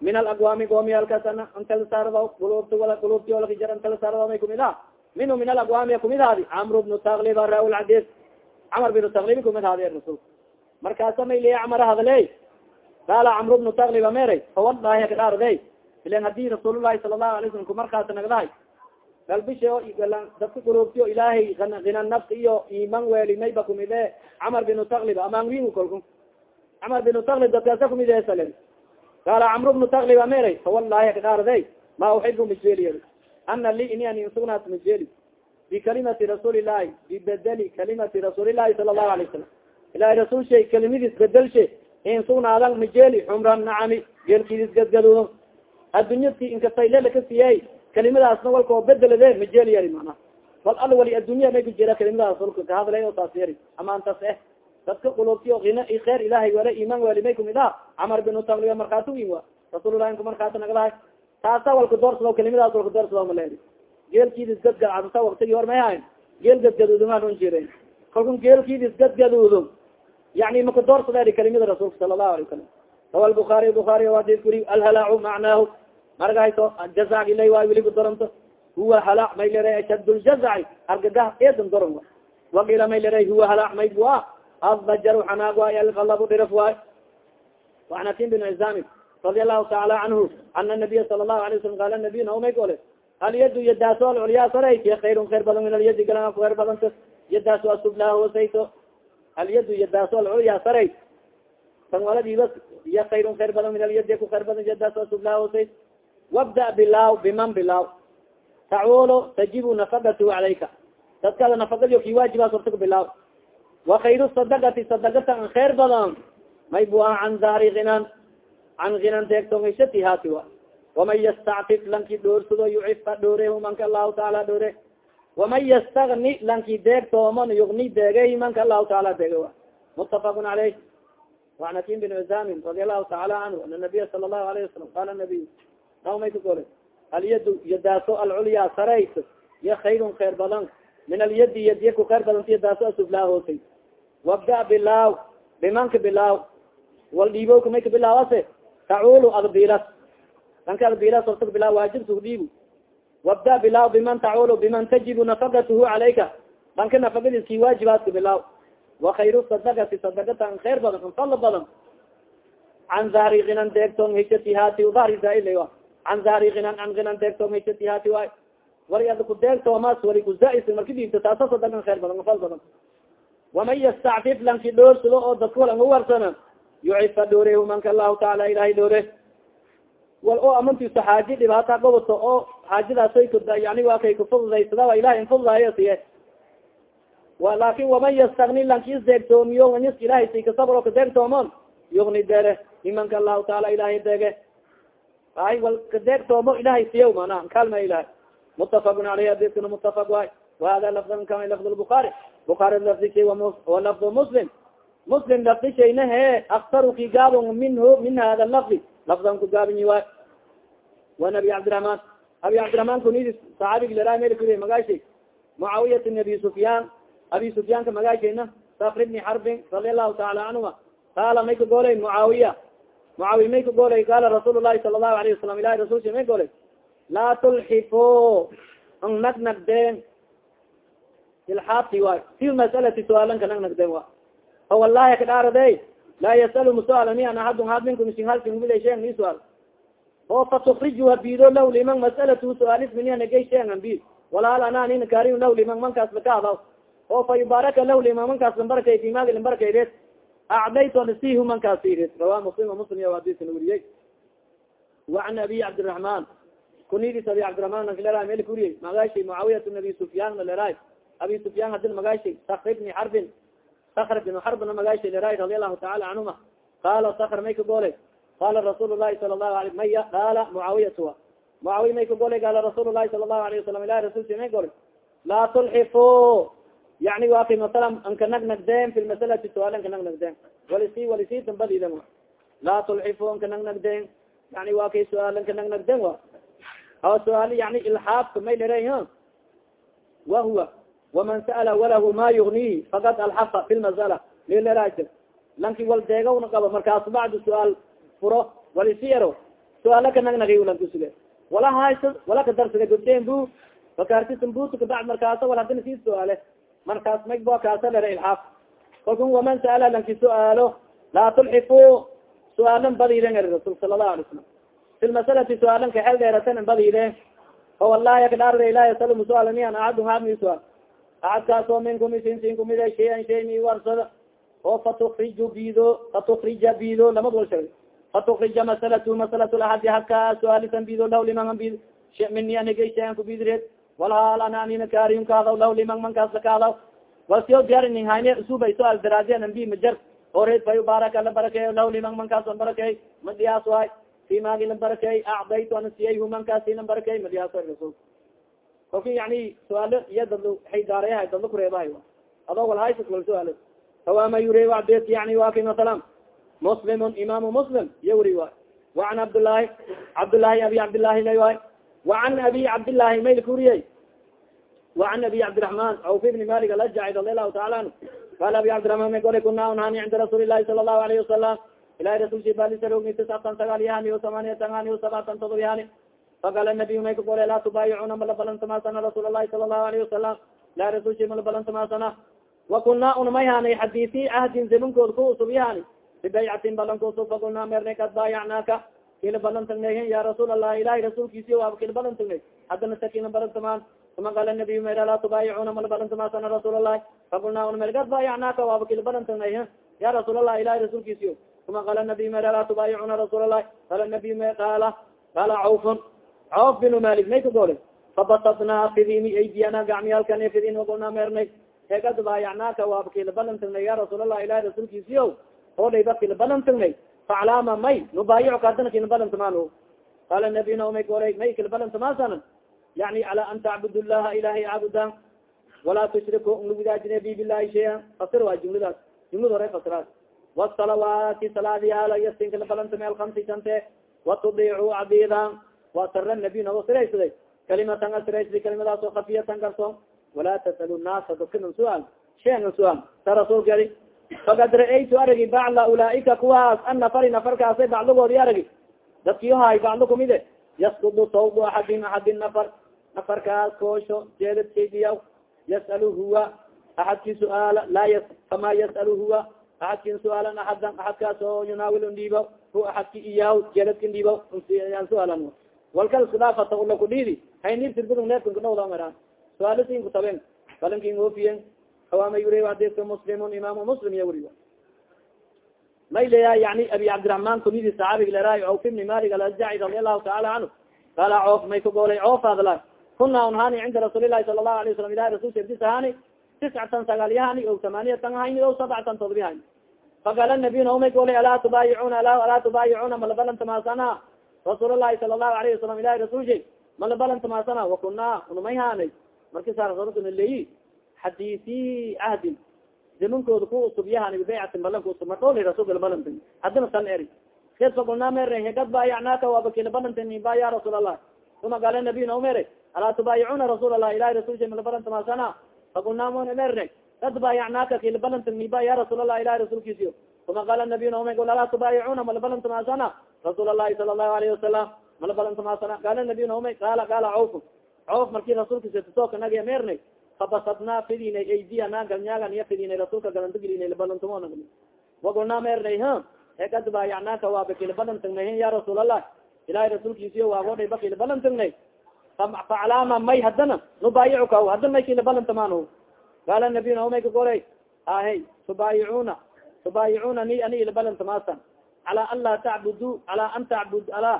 min alagwami goomiyaalkaas antal saarda gulubta wala gulubti wala kajar antal saarda may kumid a minhu min alagwami kumid haadi camr bnu taklib ra lcadis camar binu taklibi kumid haadi rasulka markaasa mayliya camar hadaley qaala camr bnu takliba meray fawalahi akadhaarday ilan haddii rasuulullahi sala lahu alay slam kumarkaasa nagdahay galbisho dadka gulubtiyo ilaahay hina nafs iyo iman weeli mayba kumide camar binu taklib amaan win kolku camar binu taklib dadkaasa kumid esalen qaala camr bnu takliba meray fawalahi akadhaarday ma uxibu miseliy ana li ini an insugnaat majeli bikalimati rasuuli llahi bibedeli kalimati rasuuli llahi sala allahu alay salam ilahi rasul shay kalimadiis bedel she insugnaadan majeli xumran nacami geelkiidis gadgadudo ka siiyey kalimadaasna walkao bedelade majeli yari mana wal al wali addunya may ku jira kalimadaas walka kahadlay oo taas yari amaantas eh dadka qulubtiyo hina i kheer ilahay wala iman wali may kumid ah. Camar bin utabliga markaatu win wa. Rasuulullahi nku markaata nagadahay taasa walka doorsado kalimadaas walka doorsado maleedi geelkiidis gadgadcadsa waktigi hor may hayn geel gadgaduuduma run jire kalkun geelkiidis gadgaduudo yani maka doorsadee kalimada rasuulka sala allahu alay wasalam rawa lbuaariy buaari adis kuri alhalaacu macnaahu margayso jazag ilay waay weliba doronto huwa halaac may lera ashad ljazaci argagah eedan doron wa. Waila may lera huwa halaac may bua addajaru xanaag waay alqalabu dhiraf waay wanatin bin izami radi allahu taala canhu ana nabiya sala lahu alay wasalam qaala nabiy naomay gole alyadu yadaaso alculyaa sarayt kayrun khayr badan min alyadi galan ku khayr badanta yadaaso asublaha hoosayto alyadu yadaaso alculyaa saray? Tan waladiibas iya kayrun khayr badan min alyadi ku khayr badan yadaaso asublaha hoosayt wabda bilaaw biman bilaaw tacuulo tajibu nafaqatu calayka dadkaada nafaqadiyo ki waajibaas horta kubilaaw wakayru sadaqati sadaqata an khayr badan. May bua ah can daari hinan can hinan deegtongaysati haati wa. Waman yastacfif lanki dhoorsado yucifa dhoore manka allahu taala dhoore. Waman yastagni lanki deegtooman yugni deegay manka allahu taala deega wa. Mutafaqun caleyh waanakin bin cusaamin radi allahu taala canhu ana nabiya sala allahu alayh wasalam qala nabiy may ka gole alyadu yadaaso alculya sarays ya khayrun khayr badan. Min alyadi yadiya ku khayr badantiy daaso asuflaa hoosay. Wabda bilaaw bimanka bilaaw wal dhiibowka may ka bilaawase taculu adbilas danka adbilas horta bilaa waajibsug dhiibu wabda bilaaw biman taculu biman tajibu nafaqatuhu calayka danka nafaqadiiskii waajibaadka bilaaw wakayru sadakati sadakatan khayr badan infalo badan. Can zahri kinan deegtong hijatihati dahri zaaila can zahri kinan an kinan deegtong hijatihati waay wari ada ku deegtoomas wari kuzais marki dhiibta taasa sadakan khayr badan infal badan waman yastacfif lanki dhoorsado oo dadka wal warsana yucifa dhoore manka allahu taala ilahay dhoore wal oo amantiisa xaaji dhibaata goboto oo xaajadaasay yani waa kay kufududaysada ilahay infududaayo siye laakin waman yastagni lanki isdeegtoomiyo anis ilahay si kasabro kadeegtoomon yugni dere imanka allahu taala ilahay deege ay wal kadeegtoomo ilahay siya mana kalma ilahay mutafakun aleyh adiskana mutafak waay. Wahada lafdan kama lafd lbukaari bukaari lafdishay walafd muslim. Muslim lafdishayna he aktaru ki gaabon minhu min hada lafdi lafdan ku gaabinyi waay. Qaala may mucaawiya mucaawiya may ka golay qaala rasuul lahi sala lahu alayه wasalam ilahi rasulsi may golay laa tulxifo ang nagnagdeen ilxaabti waay fi masalati suaalanka nagnagdeen wa. Fa wallahi kadhaarade laa yasal musualani an ahadun had minkum sin halsinmida sheen ni suaal oo fatukriju habido law liman masalatu suaalis minianagay sheen ambid walaal ana nina karin law liman mankaas bakaadaw oo fa yubaaraka law liman mankaas lambarakay fimaagi lambarakaydes acdayto mankaasi rawa muslim muslim adisna wuriyey waan abi cabdiraحman kunidis abi cabdiraman nankalera melk uriyey magashi mucaawiyat n abi sufyan naleray abi sufyan hadin magashi sakr bni xarbin sakr bin xarbna magashi leray radi alahu taala canhuma qala sakr may ka goley qala rasul lahi sala lahu ala maya qala mucaawiyat wa mucaawiya may ka goley qala rasul lahi sala lahu alah wasalam ilah rasulsi may goley laa tulxifu yani wa kay masala anka nagnagdeen fi lmasalati suaal anka nagnagdeen walisi walisi tambadidan laa tulxifo anka nagnagdeen yani wa kay suaal anka nagnagdeen wa aw suaal yani ilxaafka may lere wa huwa waman sa'ala walahu ma yugnihi fakad alxafa fi lmasala lilera lanki wal deegawna qabo markaas bacdu suaal furo walisi ero suaala ka nagnagi lankusule wala haysa wala kadarsada gobdeen bu fakartisan butuka bacd markaasa wal hadina sii suaale markaas maybo kaasa lera ilxaaf kalkun waman sa'ala lanki suaalo? Laa tulxifu suaalan badiiden eri rasul sala lahu alay salam fi suaalan kaxel dheeratan badiide o wallahi kadhaarda ilah yasal musualani an haami suaal. Acadkaasoo minkum isin sin kumida shayan shay mi warsada. Oo fatukriju bido fatukrija bido lamad wal sheegay. Fatukrija masalatu masalat laadi haka suaalisan bido law liman bid mini anigay shayan kubidireed walhaal ana anina kaariyun kaadaw law liman mankaasa kaadaw walsiyo diyaarinin hayne usubay suaal daraadiyan ambi majar oreed fa yubaaraka la barakeeyo law liman mankaas an barakeey madiyaas waay fi maagi la barakeey acdaytu ana siyay hu mankaasi la barakeey madiyaas waay rasul. Kolki yani suaalo iyo dadla hay daareyahay dadla kureebahay adoo walhaysas wal suaalo yure wabet yani wa kay muslimun imaamu muslim iyo waay waan cabdillaahi cabdillaahi abi cabdillahi lay waay waan abi cabdillahi mayl kuriyey waan abi cabdiraحman awf ibni malik alajacid radi allahu taala anhu qala abi cabdiraحman may golay kuna unhani cinda rasuuli lahi sala الlahu alayhi wasalam ilahi rasulsi balisarogni tisatan sagaal yani osamaniatan hani osabatan todob yani faqala nabiy may ka golay laa tubaayicuna mala balantamasana rasuul الlahi sala الlahu alayhi wasalam ilahi rasulsi mala balantamasana wakuna una may hanay xadiisi ahdin zamankood ku usub yani bibaycatin balankuusub fakulna mernay kad baayacnaaka kila balan tagnay ya rasuul allah ilahi rasuulkiisi waaba kila balan tagnay haddana sakina balantamaan uma qala nabiy mer laa tubaayicuna mala balantamasana rasuul allahi fakulna una mer kad baayacnaaka waaba kila balan tagnay ya rasuul allah ilahi rasuulkiisiyo uma qala nabiy mer laa tubaayicuna rasuul allahi qala nabiy mer qaala qaala cawfun cawf binu malik may ka goolay fabasadnaa fidini aydiyana gacmiyaalkan fidin wakulna mernay egad baayacnaaka waaba kila balan tagnay ya rasuul allah ilahi rasuulkiisiyo oo dhayba kila balan tagnay faclaama may nubaayicuka hadana kila balantamaano qala nabiyna may goray may kila balantamaasana yani cala an tacbud llaha ilahay caabudan walaa tushriku nugudajine bi bilahi shaya fasir waa jumladaas jumlada hore fasiraas wasalawaati salaadiyaala yasin kala balantame alkamsi sante watudiicu cabidan waa sara nabiy nago siraysaday kalimatan asiraysdi kalimadaas oo kafiyatan garsoon walaa tasalu naasa dadkanan suaal sheegan suaal sa rasuulka ari fakad ra'aytu aragi bacla ulaaika kuwaas an nafari nafarkaasay bacdigoodi aragi. Dadkiyohay bacdo kumide yaskudu sawbu axadin axadin nafar nafarkaas koosho jeedad shaydiya yas'alu huwa axadki suaala laa kama yas'alu huwa axadkin suaalan axadan axadkaas oo yunaawil ndiiba hu axadki iyaw jeedadka ndiiba suaalan walkal iskudhaafata ula kudhiidi haynirtirbudung neefkan kudhawda mara suaalasin kutaben balankin oofiyen awama yuri hadiska muslimun imaamu muslim iya wuri may leya yani abi cabdiraحman kunidi saxaabig leraay awf ibni malik alasjaci radi allahu taala canhu kala coof may kagoolay coofadla kuna unhani cinda rasuuli lahi sala lahu alay wasalam ilahi rasulka irdisahaani tiscatan sagaalyahani o tamaniyatan hayni o sabcatan todbihani faqala nabiy naumay alaa tubaayicuna alaa tubaayicuna malabalantamaasana rasuul lahi sala lahu alayhi wasalam ilahi rasulsha malabalantamaasana wakuna unamay haanay marki saa rasulkana leeyi xadiisi cahdin zamankooda ku usub yahan baycatin balanka usub madholi rasulka balantin hadina san eri. Kes fakulnaa mere hegad baayacnaaka waabakila balantin ba ya rasuul allah uma gala nabiy na umere alaa tubaayicuna rasuul allah ilahi rasulsha malabalantamasana fakulnaa merne kad baayacnaaka kila balantin miba ya rasuul allah ilahi rasulkiisiyo uma qala nabiy na ume gol alaa tubaayicuna malabalantamasana rasuul allahi sala allahu alayhi wasalam malabalantamasana gala nabiy na ume qala qala cawf cawf marki rasulkiisa tisooka nagiya merne fabasadnaa fidinay aydiyana galnyaagan iya fidinay rasuulka galanto gelinay labalantumo wagulnaa meernay ha e kad baayacnaaka waa bakila balantagnay ya rasuul allah ilahay rasuulkiisiyo waagodhay bakila balantagnay facalaama may hadana nubaayicuka hadana may kila balantamaan qaala nabiy naumay kagolay ahe tubaayicuna tubaayicuna ni ani ila balantamaasa calaa an laa tacbudu calaa an tacbud ala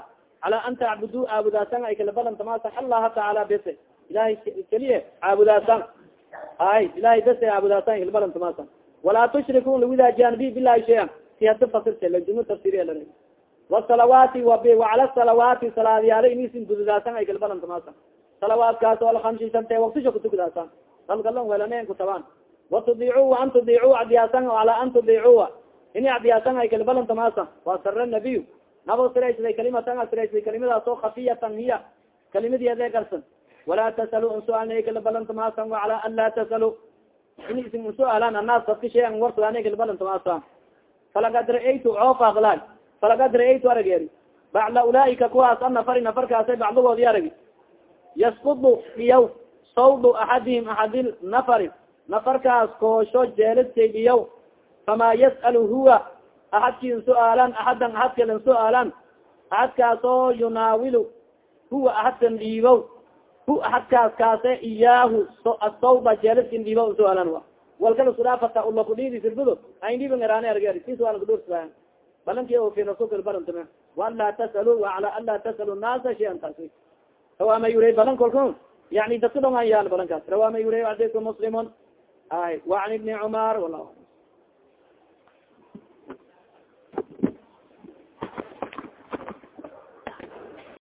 calaa an tacbudu aabudaasan ay kala balantamaasa allaha tacaala bese ilahay keliye caabudaasan ay ilahay bese caabudaasan kala balantamaasa walaa tushriku lawidaajiyan bi bilahi shayan si hada fasirte lajumur tafsiriya la wasalawaati wacala salawaati salaadyaala inisin gududaasan ay kala balantamaasa salawaadkaas oo alkamsi sante waktisha kutukudaasan dalgalon welane kutabaan watudiicu an tudiicu adiyaasan ala an tudiicuwa ini adiyaasan ay kala balantamaasa waa sare nabiy nabo siraysday kalimatan siraysday kalimadaas khafiyatan hiya kalimadiede garsan walaa kala balantamaasa ala an laa tasalu in isin su'aalaan annaas dadka kala balantamaasa falakad ra'aytu coofaqlaay falakad ra'aytu arageeri bacda ulaaika kuwaas an nafari nafarkaasay bacdigoodi aragi yaskudu dhiyaw sawdu axadihim axadi nafari nafarkaas koosho jeeladkay dhiyaw famaa yas'alu huwa axadkin su'aalan axadan axad kalan su'aalan axadkaas oo yunaawilu huwa axadkan dhiibow hu axadkaas kaase iyaahu asawba jeeladkin dhiibow su'aalan wa walkala sudaafata ula kudhiidi sirbudo ayn dhiiban eraane argeeri si suaal kudhursa balanki ofi rasulka barantame waan laa tasalu ala an laa tasalu naasa shayan taasi. Rawaama yurey balan kolku yani dadka dhongan yaal balankaas rawaama yurey adika muslimun. Ay wa an ibni cumar wala